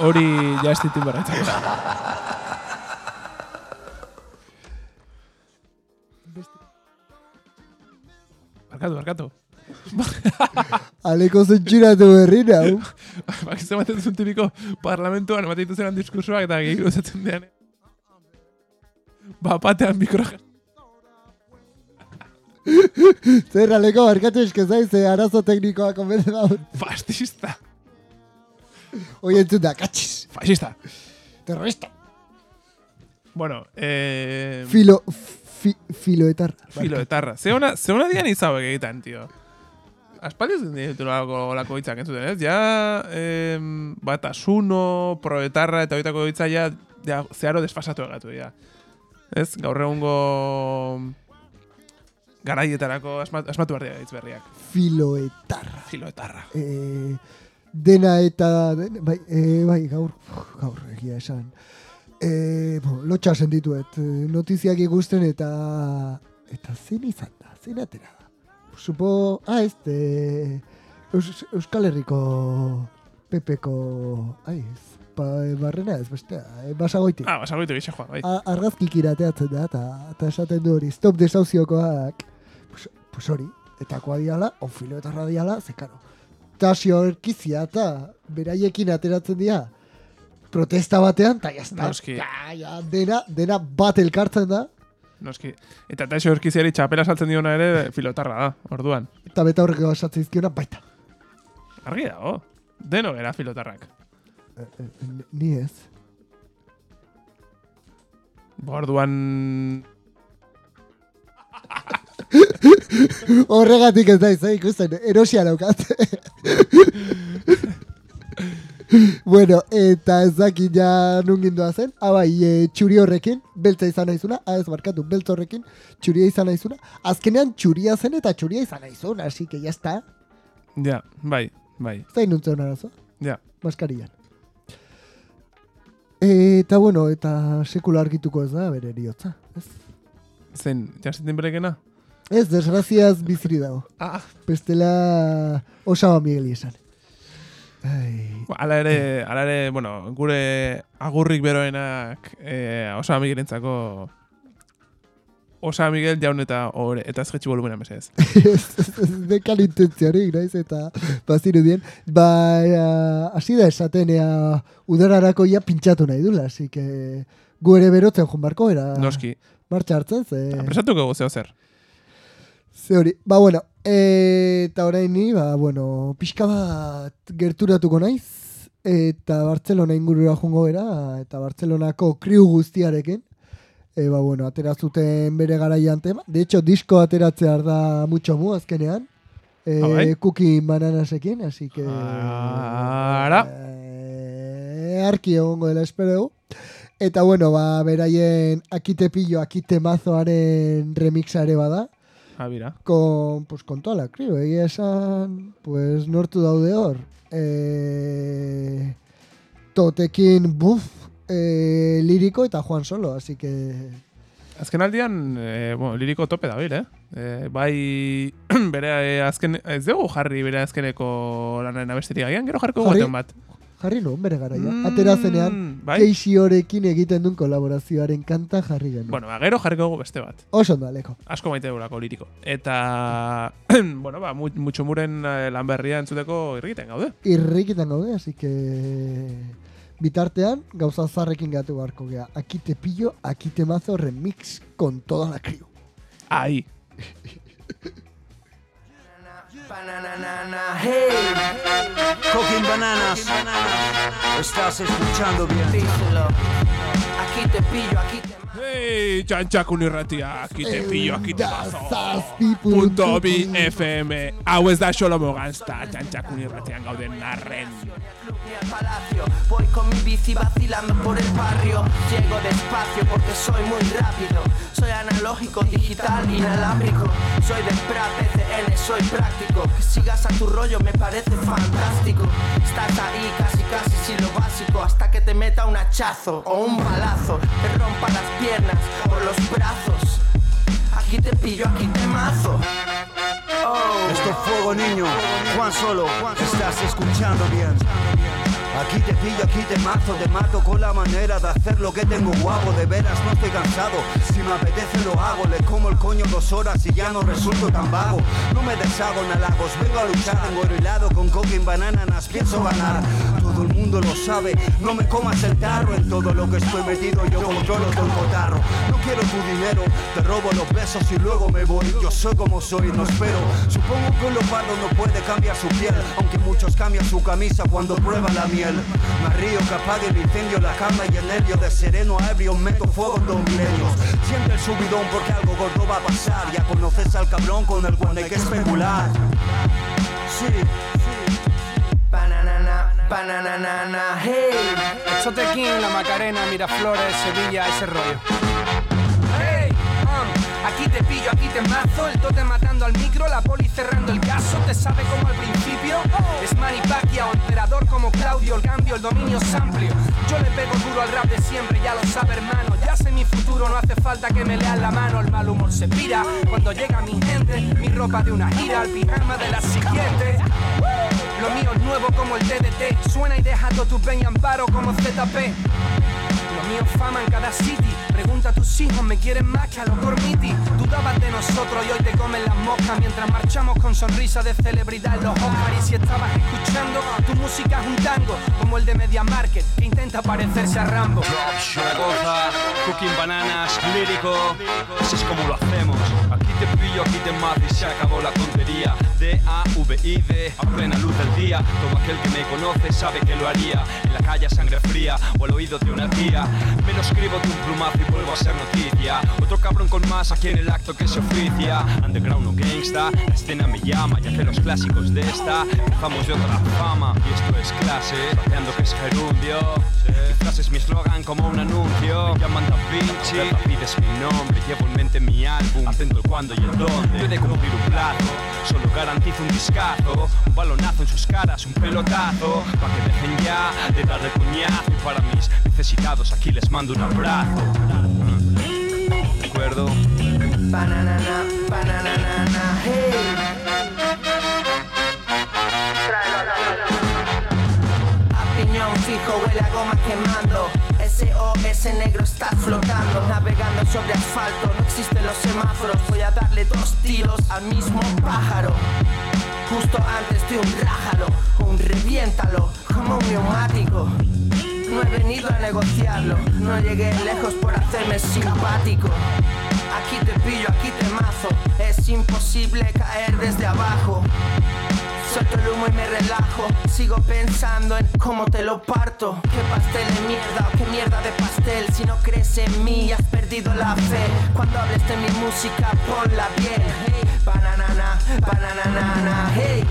Hori ja ez barretzako. Barkatu, barkatu. Aleko zentsuratu berri nau. Bak, ez ematen duzun tipiko parlamentuan ematen dituzenan diskursoak eta gehi guzatzen dean. Ba, batean mikro Zer, aleko barkatu eske zaiz, ze arazo teknikoa konbete daut. Fascista. Hoi entzun da, katxiz. Fascista. Terrorista. Bueno, eh... Filo, fi, filoetar. Filo etarra. Ze ona, ze ona dian izauek egiten, tio. Aspaldi ez ditu lako, lako hitzak entzuten, ez? Ja, eh, bat asuno, proetarra eta hoitako hitza ja, ja zeharo desfasatu egatu, ja. Ez? Gaur egungo garaietarako asmatu, asmatu behar dira hitz berriak. Filoetarra. Filoetarra. Eh, dena eta, bai, eh, bai, gaur, gaur, egia esan. Eh, bo, lotxa sendituet, eh, notiziak ikusten eta, eta zen izan da, zen atera da. Supo, ah, ez, de, Eus, Euskal Herriko Pepeko, ai, ez, ba, barrena ez bestea, eh, basagoiti. Ah, basagoiti gixe joa, bai. Argazkik irateatzen da, eta, esaten du hori, stop desauziokoak, pues, pues hori, eta diala, onfilo eta radiala, zekaro. Tasio erkizia eta beraiekin ateratzen dira, protesta batean, eta jazta, Noski. ja, dena, dena bat elkartzen da, Noski. Eta taixo orkiziari txapela saltzen diona ere filotarra da, orduan. eta beta horrek esatzen izkiona baita. Argi dago. Deno gara filotarrak. Eh, eh, Ni ez. Bo, orduan... Horregatik ez da izan ikusten, erosia daukat. bueno, eta ez dakit ja nungindua zen. Abai, e, txuri horrekin, beltza izan naizuna, ah, ez barkatu, beltza horrekin, txuria izan naizuna. Azkenean txuria zen eta txuria izan naizuna, así que ya está. Ja, bai, bai. Zain nuntzen arazoa, Ja. maskarian. Eta bueno, eta sekula argituko ez da, bere eriotza. Ez, Zen, jasetin berekena? Ez desgraziaz biziri dago. Ah. Bestela Osama Miguel izan. Ai, Ala ere, ala ere, bueno, gure agurrik beroenak eh, Osa Miguelentzako Osa Miguel jaun eta ore, eta [LAUGHS] ez jetxi volumena mesez. Dekan intentziorik, naiz, eta bazirudien. Ba, hasi da esaten, ea, udararako ja pintxatu nahi dula, así que gu ere berotzen joan barko, era Noski. martxa hartzen, ze... Presatuko gu zeo zer. Ze hori, ba, bueno, e, eta orain ni, ba, bueno, pixka bat gerturatuko naiz, eta Bartzelona ingurura jongo era, eta Bartzelonako kriu guztiarekin, e, ba, bueno, atera zuten bere garaian tema, de hecho, disko ateratzear da mucho mu azkenean, e, Ah, bai? Cookie Bananasekin, así que... Ara. Eh, arki egongo dela espero dugu. Eta bueno, ba, beraien akite pillo, akite mazoaren remixa ere bada Ah, bira. con, pues, con toda la crew, egia esan, pues, nortu daude hor. E, totekin, buf, e, liriko eta Juan Solo, así que... Azken aldian, eh, bueno, liriko tope da eh? Eh, bai, [CLEARS THROAT] bere eh, azken, ez dugu jarri bere azkeneko lanaren abesterik agian, gero jarriko Jarri? guaten bat. Jarri nuen bere garaia. Mm, Atera zenean, bai? Horekin egiten duen kolaborazioaren kanta jarri genuen. Bueno, ba, gero jarriko dugu beste bat. Oso ondo, Aleko. Asko maite dugulako liriko. Eta, [CLEARS THROAT] bueno, ba, mu- mutxumuren eh, lan berria entzuteko irrikiten gaude. Irrikitan gaude, así que... Bitartean, gauza zarrekin gatu beharko gea. Akite pillo, akite mazo remix con toda la crew. Ahí. [LAUGHS] Hey, Cooking Bananas. Estás escuchando bien. Díselo. Aquí te pillo, aquí te Hey, txantxakun irratia, aquí te pillo, aquí te. Zazpi Punto bi FM. Hau ez da xolomo ganzta, txantxakun irratian gauden narren. al palacio. Voy con mi bici vacilando por el barrio. Llego despacio porque soy muy rápido. Soy analógico, digital, inalámbrico. Soy de PRA, PCN, soy práctico. Que sigas a tu rollo me parece fantástico. Estás ahí casi casi sin lo básico. Hasta que te meta un hachazo o un balazo. Te rompa las piernas o los brazos. Aquí te pillo, aquí te mazo. Oh. Esto fuego, niño. Juan Solo, estás escuchando bien. Aquí te pillo, aquí te mazo, te mato con la manera de hacer lo que tengo guapo. De veras no estoy cansado, si me apetece lo hago. Le como el coño dos horas y ya no resulto tan vago. No me deshago en halagos, vengo a luchar. Tengo helado con coca y bananas, pienso ganar. Todo el mundo lo sabe, no me comas el tarro. En todo lo que estoy metido yo controlo todo el cotarro. No quiero tu dinero, te robo los besos y luego me voy. Yo soy como soy, no espero. Supongo que un leopardo no puede cambiar su piel, aunque muchos cambian su camisa cuando prueban la miel. Me río que apague el incendio, la calma y el nervio de sereno a ebrio meto fuego en dos milenios. Siente el subidón porque algo gordo va a pasar. Ya conoces al cabrón con el cual hay que especular. Sí, Bananana, bananana, hey. Chotequín, La Macarena, Miraflores, Sevilla, ese rollo. Hey, um, aquí te pillo, aquí te mazo, el tote matando al micro, la poli cerrando el caso, te sabe como al principio. El dominio es amplio. Yo le pego duro al rap de siempre, ya lo sabe hermano, ya sé mi futuro, no hace falta que me lean la mano, el mal humor se pira cuando llega mi gente, mi ropa de una gira, el pijama de la siguiente. Lo mío es nuevo como el DDT, suena y deja todo tu peña amparo como ZP. Es fama en cada city. Pregunta a tus hijos, ¿me quieren más que a los Gormiti? Dudabas de nosotros y hoy te comen las moscas mientras marchamos con sonrisa de celebridad los Oscars. Y si estabas escuchando, tu música es un tango como el de Media Market que intenta parecerse a Rambo. Zaragoza, cooking bananas, lírico, así es como lo hacemos. Te pillo, aquí te mato y se acabó la tontería. D-A-V-I-D, a plena luz del día. Todo aquel que me conoce sabe que lo haría. En la calle a sangre fría o al oído de una tía. Me lo escribo de un plumazo y vuelvo a ser noticia. Otro cabrón con más aquí en el acto que se oficia. Underground o gangsta, la escena me llama. Ya que los clásicos de esta gozamos de otra fama. Y esto es clase, rapeando que es gerundio. Frase es mi eslogan como un anuncio. Me llaman Da Vinci, Pepa pides mi nombre. Llevo en mente mi álbum, atento el cuándo y el dónde. Puede cumplir un plazo, solo garantizo un discazo. Un balonazo en sus caras, un pelotazo. Pa' que dejen ya de darle coñazo. Y para mis necesitados aquí les mando un abrazo. ¿De acuerdo? Bananana, bananana, hey. A piñón fijo huele a goma quemando. SOS negro está flotando, navegando sobre asfalto. No existen los semáforos. Voy a darle dos tiros al mismo pájaro. Justo antes de un rájalo, un reviéntalo, como un neumático. No he venido a negociarlo, no llegué lejos por hacerme simpático. Aquí te pillo, aquí te mazo, es imposible caer desde abajo. Suelto el humo y me relajo, sigo pensando en cómo te lo parto. Qué pastel de mierda o qué mierda de pastel. Si no crees en mí, has perdido la fe. Cuando hables de mi música, ponla bien. Hey, bananana, bananana, hey.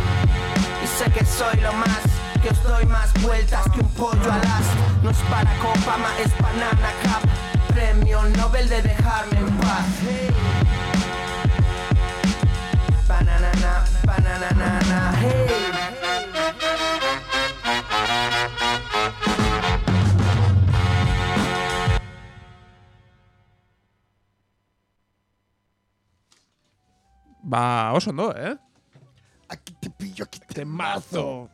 Y sé que soy lo más, que os doy más vueltas que un pollo al as. No es para Obama, es Banana Cup. Premio Nobel de dejarme en paz. Hey. Ba, oso ondo, eh? Aquí te pillo, aquí te Temazo.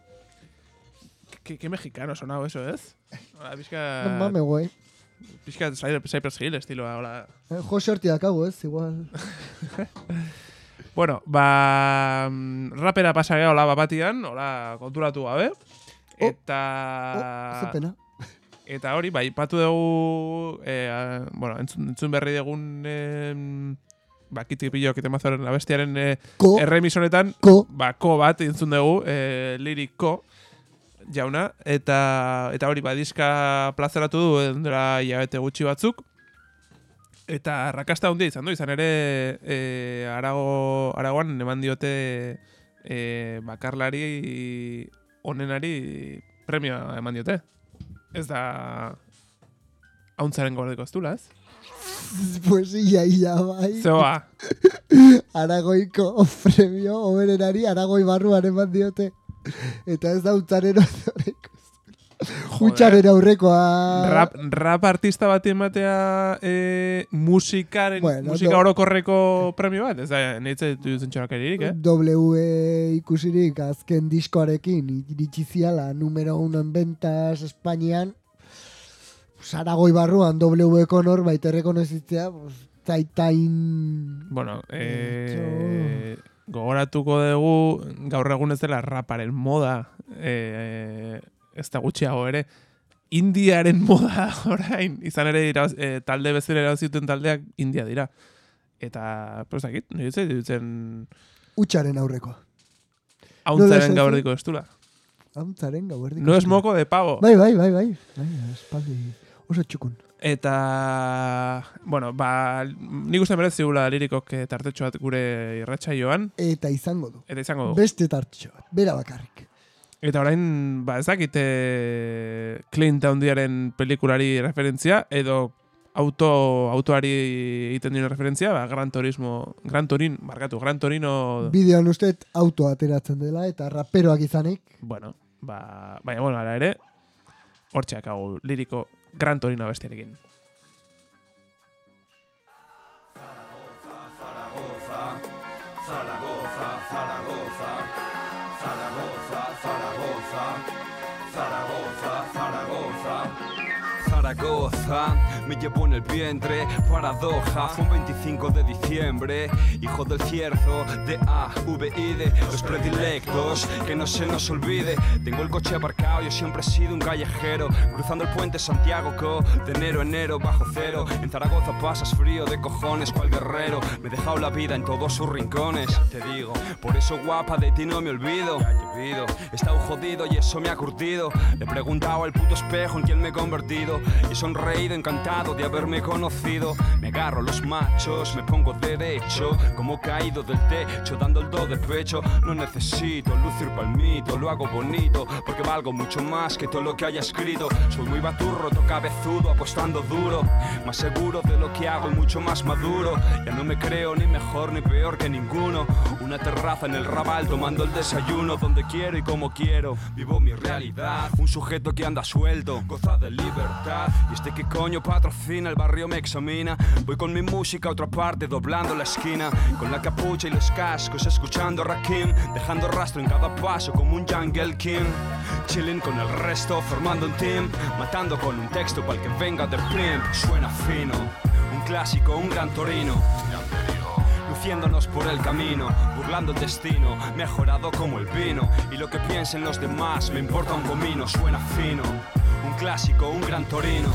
Qué, qué mexicano sonado eso, ¿ez? Hola, pizka... No mames, güey. Pizka Cy- Cypress Hill estiloa, hola. Eh, Jo shorti dakau, ez? Igual. [LAUGHS] Bueno, ba... mm, Rapera pasa gea hola bapatian, hola konturatu gabe. Eta... Oh, ze pena. [LAUGHS] Eta hori, bai, patu dugu, eh, a- bueno, entzun, entzun berri dugun, eh, ba, kiti pillo, kite mazoren abestiaren eh, Ko. erremis honetan, Ko. ba, ko bat entzun dugu, eh, lirik ko, jauna, eta, eta hori, ba, diska plazaratu du, dela hilabete gutxi batzuk, eta rakasta handia izan du, izan ere, eh, arago, aragoan eman diote eh, bakarlari onenari premioa eman diote. Ez da hauntzaren gordeko ez dula, ez? [LAUGHS] pues ia, ia, bai. Zeoa. [LAUGHS] Aragoiko premio oberenari Aragoi barruan eman diote. Eta ez da utzaren ondoreko. Hutsaren aurrekoa... Rap, rap artista bat ematea e, musikaren, Bueno, musika orokorreko premio bat, ez da, nitze dutzen txorakeririk, eh? W ikusirik azken diskoarekin iritsi ziala numero uno en ventas Espainian. Saragoi barruan W konor baita errekonozitzea pues, zaitain Bueno, eh, gogoratuko dugu gaur egun ez dela raparen moda, eh, ez da gutxiago ere, Indiaren moda [LAUGHS] orain, izan ere iraz, eh, talde bezala erazituen taldeak India dira. Eta, pues dakit, nire zait dutzen Hutsaren aurrekoa. Nola hauntzaren esan gauerdiko estula. Hauntzaren gauerdiko. No es moco de pavo. Bai, bai, bai, bai. bai espaldi oso txukun. Eta, bueno, ba, nik uste merez zigula lirikok eh, tartetxo bat gure irratsaioan Eta izango du. Eta izango du. Beste tartxo bat. Bera bakarrik. Eta orain, ba, ez dakite Clint handiaren pelikulari referentzia, edo auto, autoari egiten duen referentzia, ba, Gran Turismo, Gran Torin, barkatu, Gran Torino, Bideoan usteet auto ateratzen dela eta raperoak izanik. bueno, ba, baina, bueno, ara ere, hortxeak hau liriko Gran Torino bestiarekin. Zaragoza, Zaragoza, Zaragoza, Zaragoza me llevó en el vientre, paradoja, fue un 25 de diciembre, hijo del cierzo de A, V, I, D, los predilectos, que no se nos olvide, tengo el coche aparcado, yo siempre he sido un callejero, cruzando el puente Santiago Co, de enero a enero, bajo cero, en Zaragoza pasas frío de cojones, cual guerrero, me he dejado la vida en todos sus rincones, te digo, por eso guapa de ti no me olvido, he estado jodido y eso me ha curtido, le he preguntado al puto espejo en quién me he convertido, y he sonreído encantado de haberme conocido. Me agarro los machos, me pongo derecho, como caído del techo, dando el do de pecho. No necesito lucir palmito, lo hago bonito, porque valgo mucho más que todo lo que haya escrito. Soy muy baturro, cabezudo, apostando duro, más seguro de lo que hago y mucho más maduro. Ya no me creo ni mejor ni peor que ninguno. Una terraza en el rabal tomando el desayuno, donde quiero y como quiero. Vivo mi realidad, un sujeto que anda suelto, goza de libertad. Y este que coño patrocina, el barrio me examina. Voy con mi música a otra parte, doblando la esquina. Con la capucha y los cascos, escuchando Rakim. Dejando rastro en cada paso como un Jungle King. Chilling con el resto, formando un team. Matando con un texto para el que venga del prim. Suena fino, un clásico, un gran torino. Luciéndonos por el camino, burlando el destino, mejorado como el vino. Y lo que piensen los demás, me importa un comino, suena fino. Un clásico, un gran torino.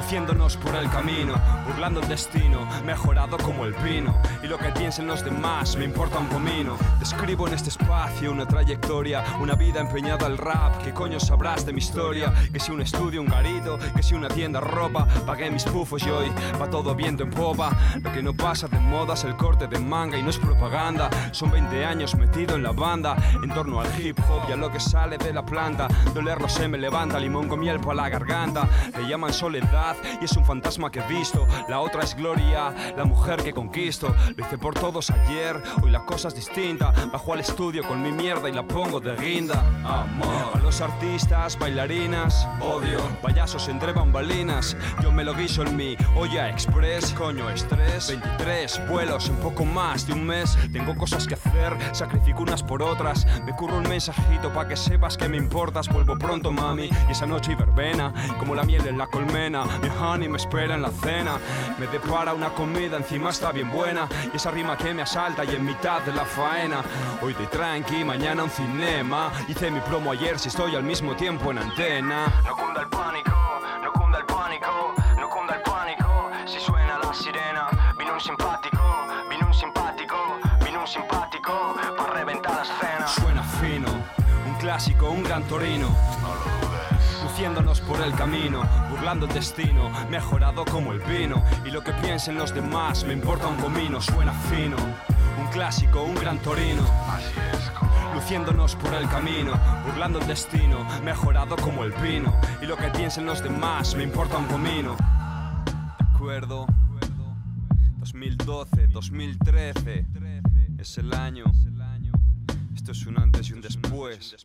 Luciéndonos por el camino, burlando el destino, mejorado como el vino. Y lo que piensen los demás, me importa un comino. Describo en este espacio una trayectoria, una vida empeñada al rap. ¿Qué coño sabrás de mi historia? Que si un estudio, un garito, que si una tienda ropa. Pagué mis pufos y hoy va todo viento en popa. Lo que no pasa de moda es el corte de manga y no es propaganda. Son 20 años metido en la banda, en torno al hip hop y a lo que sale de la planta. Dolerlo se me levanta, limón con miel para la garganta. Le llaman soledad y es un fantasma que he visto. La otra es Gloria, la mujer que conquisto. Lo hice por todos ayer, hoy la cosa es distinta. Bajo al estudio con mi mierda y la pongo de guinda. Amor. A los artistas, bailarinas, odio. Payasos entre bambalinas, yo me lo guiso en mi olla express. Coño, estrés. 23 vuelos en poco más de un mes. Tengo cosas que hacer, sacrifico unas por otras. Me curro un mensajito pa' que sepas que me importas. Vuelvo pronto, mami. Y esa noche verbena, como la miel en la colmena. Mi honey me espera en la cena. Me depara una comida, encima está bien buena. Y esa rima que me asalta y en mitad de la faena. Hoy de tranqui, mañana un cinema. Hice mi promo ayer si estoy al mismo tiempo en antena. No cunda el pánico, no cunda el pánico, no cunda el pánico. Si suena la sirena, vino un simpático, vino un simpático, vino un simpático. Para reventar la escena. Suena fino, un clásico, un gran torino. Luciéndonos por el camino, burlando el destino, mejorado como el vino. Y lo que piensen los demás, me importa un comino, suena fino. Un clásico, un gran torino. Así es. Luciéndonos por el camino, burlando el destino, mejorado como el vino. Y lo que piensen los demás, me importa un comino. Acuerdo. 2012, 2013 es el año. Esto es un antes y un después.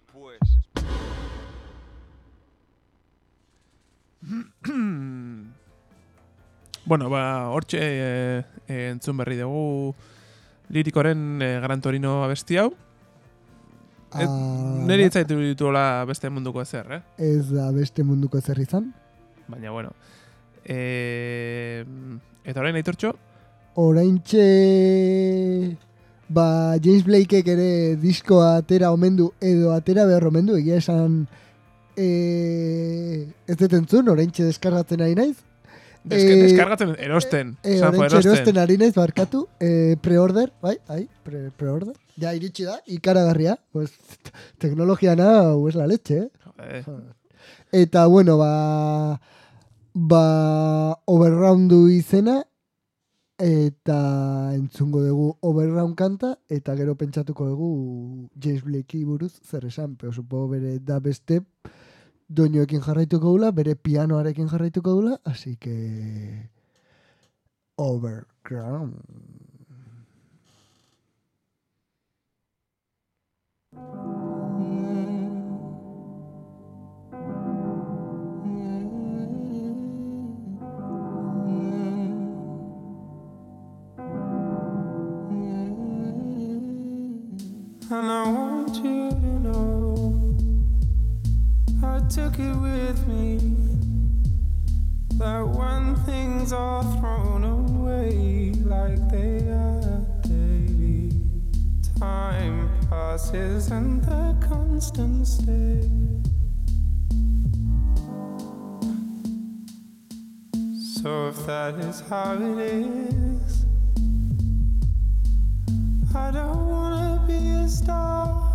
[CLEARS THROAT] bueno, ba, hortxe e, e, entzun berri dugu lirikoren e, Gran Torino abesti hau. Et, Ah, neri etzaitu dituela beste munduko ezer, eh? Ez da beste munduko zer izan. Baina, bueno. E, eta orain aitortxo, Oraintxe ba James Blakeek ere diskoa atera omendu edo atera behar omendu egia esan e, ez dut entzun, oraintxe deskargatzen ari naiz. Deske, Eh, deskargatzen erosten. E, Sanfo, oraintxe erosten. ari naiz barkatu, e, pre-order, bai, ai, pre- pre-order. ja iritsi da, ikaragarria, pues, teknologiana, pues la leche, eh? Eta, bueno, ba, ba, overroundu izena, eta entzungo dugu overround kanta, eta gero pentsatuko dugu James Blakey buruz zer esan, pero supo bere da beste doinoekin jarraituko dula, bere pianoarekin jarraituko dula, así que overground. And I want you to took it with me that when things are thrown away like they are daily, time passes and the constant stay. So if that is how it is. I don't wanna be a star,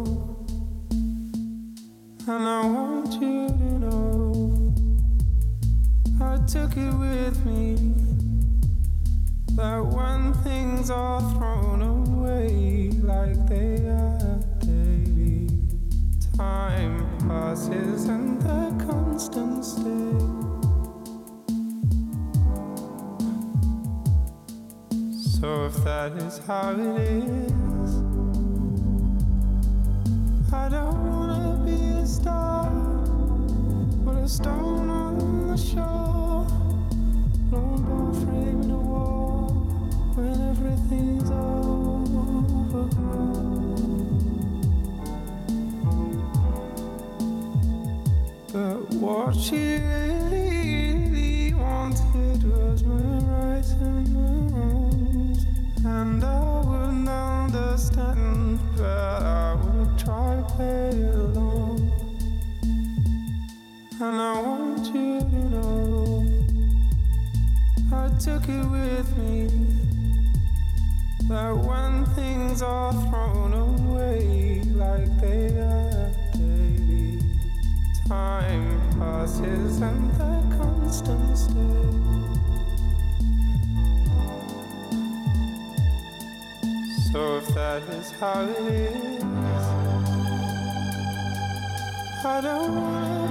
And I want you to know I took it with me that when things are thrown away like they are daily, time passes and the constant stay. So if that is how it is, I don't But what she really, And I want you to know I took it with me that when things are thrown away like they are daily, time passes and the constant stay. So if that is how it is, I don't wanna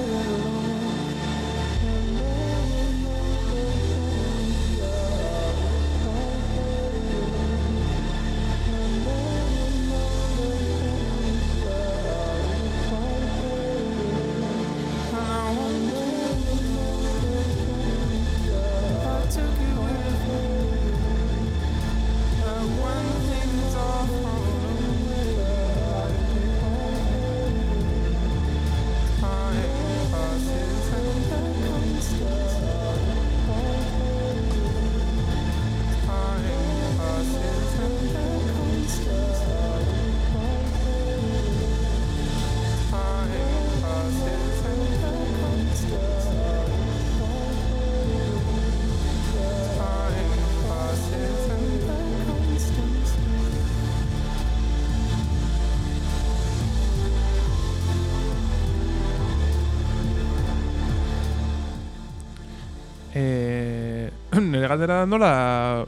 nire galdera nola,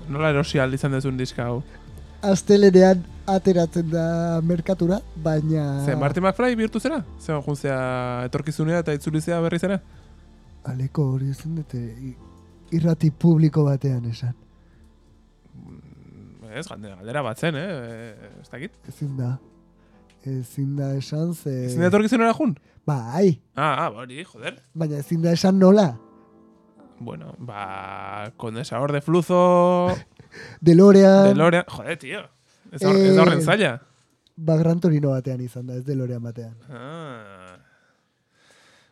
nola erosi izan dezun diska hau? Astelenean ateratzen da merkatura, baina... Ze, Martin McFly bihurtu zera? Ze, juntzea etorkizunea eta itzulizea berri zera? Aleko hori ezin dute irrati publiko batean esan. Ez, galdera, galdera bat zen, eh? Ez dakit. Ezin da. Ezin da esan ze... Ezin da etorkizunera jun? Bai, Ah, ah, hori, joder. baina ezin da esan nola. Bueno, ba, condensador de flujo... [LAUGHS] Delorean... Delorean... Joder, tío. Ez hor- ez da horren Eh, zaila. Ba, Gran Torino batean izan da, ez Delorean batean. Ah.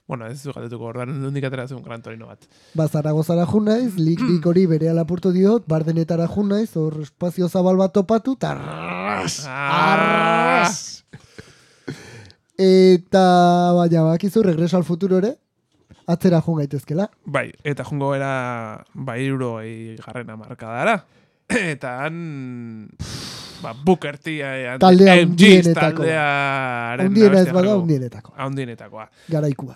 Bueno, ez du galdetuko ordan nondik atera zuen Gran Torino bat. Ba, Zaragozara jun naiz, lik lik hori bere alapurtu diot, bardenetara jun naiz, hor espazio zabal bat topatu, eta arras, arras. Eta, baina, bakizu, regreso al futuro ere, atzera jun gaitezkela. Bai, eta jungo era bai irurogei garrena markadara. [CLEARS THROAT] Eta han... Ba, Booker T, eh, Taldea taldearen Handiena ez bada, jarriko. handienetako. Handienetakoa. Garaikua.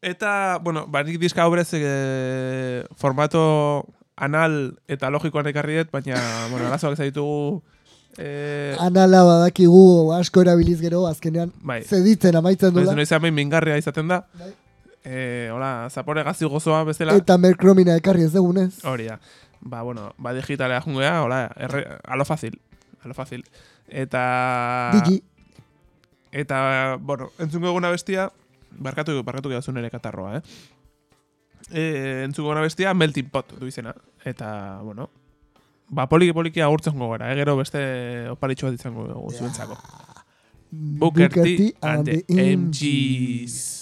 Eta, bueno, ba, nik diska hau berez eh, formato anal eta logikoan ekarri dut, baina, [LAUGHS] bueno, arazoak ez ditugu eh, Anala badakigu asko erabiliz gero, azkenean, Bai. zeditzen amaitzen dula. noiz hemen mingarria izaten da. Eh, hola, zapore gazi gozoa bezala. Eta merkromina ekarri ez dugunez. Hori da. Ba, bueno, ba digitalea jungea, hola, erre, a lo fácil. A lo fácil. Eta... Digi. Eta, bueno, entzungo eguna bestia, barkatu, barkatu gehiago nere katarroa, eh? E, entzungo eguna bestia, Melting Pot du izena. Eta, bueno, ba, poliki poliki agurtzen jongo gara, eh? Gero beste oparitxo bat izango dugu zuentzako. Booker T and the MGs.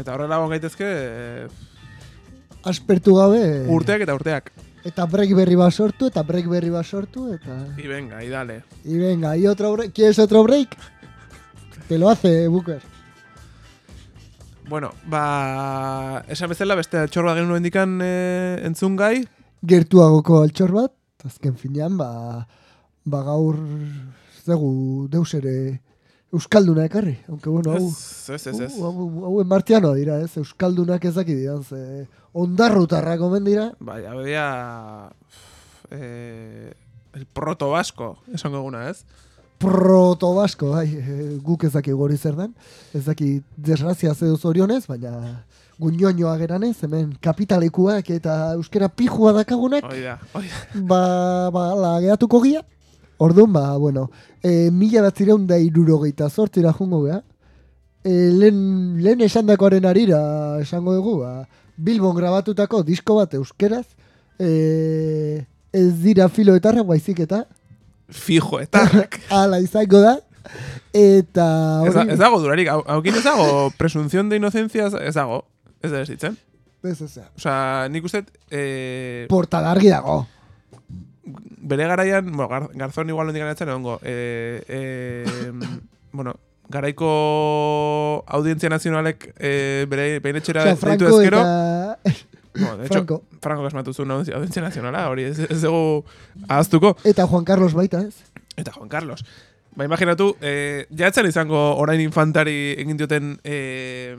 Eta horrela egon gaitezke eh, Aspertu gabe... urteak eta urteak. Eta break berri bat sortu, eta break berri bat sortu, eta... Y venga, y dale. Y venga, y otro break. ¿Quieres otro break? Te lo hace, Booker. Bueno, ba, esan bezala beste altxorra genuen dikan eh, entzun gai. Gertuagoko altxor bat, azken finean, ba, ba gaur, zegu, deus ere Euskalduna ekarri. Aunque bueno, hau, Ez, ez, ez, hau, hau, hau martianoa dira, ez? Euskaldunak ezaki dian, ze ondarrutarrak omen dira. Bai, había eh, el proto vasco, esango eguna, ez? Proto basko, bai, eh, guk ezaki gori zer den. Ezaki desrazia zedu zorionez, baina guñoñoa geranez, hemen kapitalekuak eta euskera pijua dakagunak. Hoi da, hoi da. ba, ba, la, geatuko gia. Orduan, ba, bueno, e, mila bat zireun da irurogeita zortzira jungo gea. E, lehen, lehen esandakoaren arira esango dugu, ba, Bilbon grabatutako disko bat euskeraz, e, ez dira filoetarrak baizik eta Fijo, etarrak. [LAUGHS] ala izango da. Eta da- hori- ez dago durarik, hau- haukin ez dago presunción de inocencia ez dago. Ez da ez ditzen. Ez ez ez. Osea, nik uste, eh, Portada argi dago. Bere garaian, bueno, gar, garzón igual nondik ganatzen egongo, eh, eh, [COUGHS] bueno, garaiko audientzia nazionalek eh, bere behin etxera Osea, deitu Franco ezkero, eta... [COUGHS] bueno, de hecho, Franco. Franco kasmatu zuen audientzia, nazionala, hori ez, ez dugu ahaztuko. Eta Juan Carlos baita, ez? Eta Juan Carlos. Ba, imaginatu, eh, jaetzen izango orain infantari egin dioten, eh,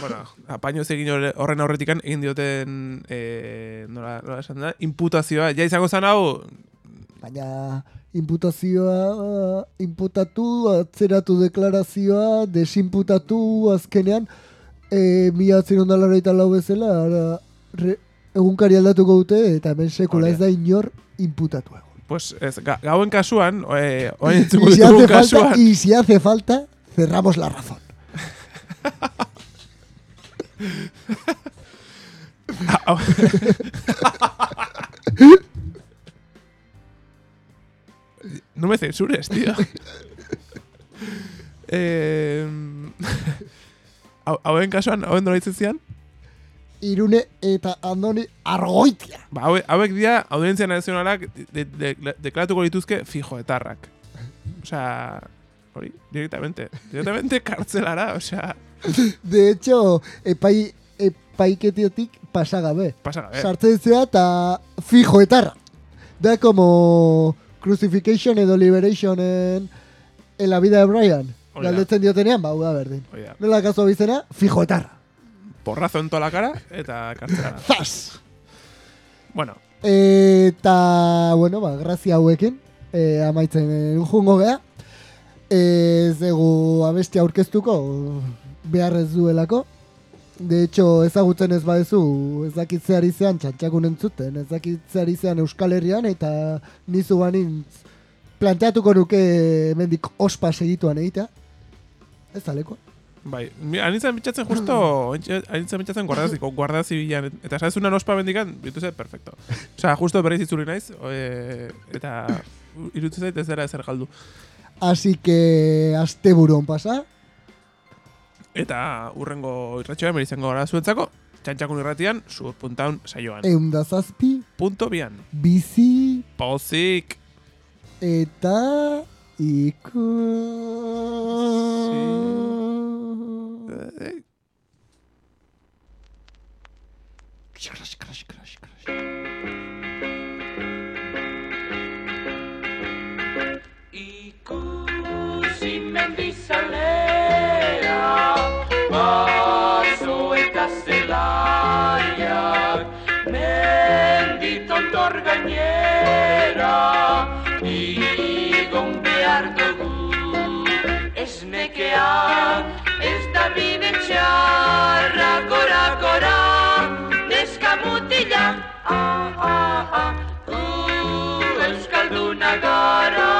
bueno, [LAUGHS] apaino ez egin horre- horren aurretikan egin dioten, eh, nola, nola esan da, imputazioa. Ja izango zan hau, Baina imputazioa, imputatu, atzeratu deklarazioa, desimputatu azkenean, e, mila eta lau bezala, ara, re, egunkari aldatuko dute, eta hemen sekula ez da inor imputatu. pues ez, ga, gauen kasuan, eh, [LAUGHS] orain entzuko si, hace falta, kasuan, y si hace falta, cerramos la razón. [LAUGHS] [LAUGHS] No me censures, tío. eh, [LAUGHS] hau- hauen kasuan, hauen nola ditzen zian? Irune eta andoni argoitia. Ba, haue- hauek dira audientzia nazionalak de, de, de, deklaratuko dituzke fijo etarrak. Osea, hori, directamente. Directamente kartzelara, osea, [LAUGHS] De hecho, epai, epaiketiotik pasagabe. Pasagabe. Sartzen zea eta fijo etarra. Da como Crucifixion edo Liberation en, la vida de Brian. Galdetzen diotenean, ba, da berdin. Hori da. Nola kaso bizena, fijo etarra. porrazo en toda la cara eta kartzelara. Zas! bueno, Eta, bueno, ba, grazia hauekin, e, amaitzen jungo gea. Ez dugu abestia aurkeztuko, behar ez duelako. De hecho, ezagutzen ez badezu, ez dakit ze ari zean txantxakun entzuten, ez dakit ze ari zean Euskal Herrian, eta nizu banintz planteatuko nuke hemendik ospa segituan egitea. Ez daleko. bai, anitzen bitxatzen justo, [CLEARS THROAT] anitzen bitxatzen guardaziko, guardazi bilan, eta esaz una nospa bendikan, bitu zait, perfecto. Osea, justo berriz itzuli naiz, e, eta irutu zait ez dara ezer galdu. Así que, aste buruan pasa, Eta urrengo irratxoa hemen izango gara zuentzako, txantxakun irratian, sur.un saioan. eunda zazpi, Punto bian. bizi, Pozik. Eta iku... Eh, Crash, crash, crash, crash. Ikusi mendizalea gainera Igon behar dugu. Esnekean ez da bide txarra Gora, gora, neska mutila. Ah, ah, ah, gu euskalduna gara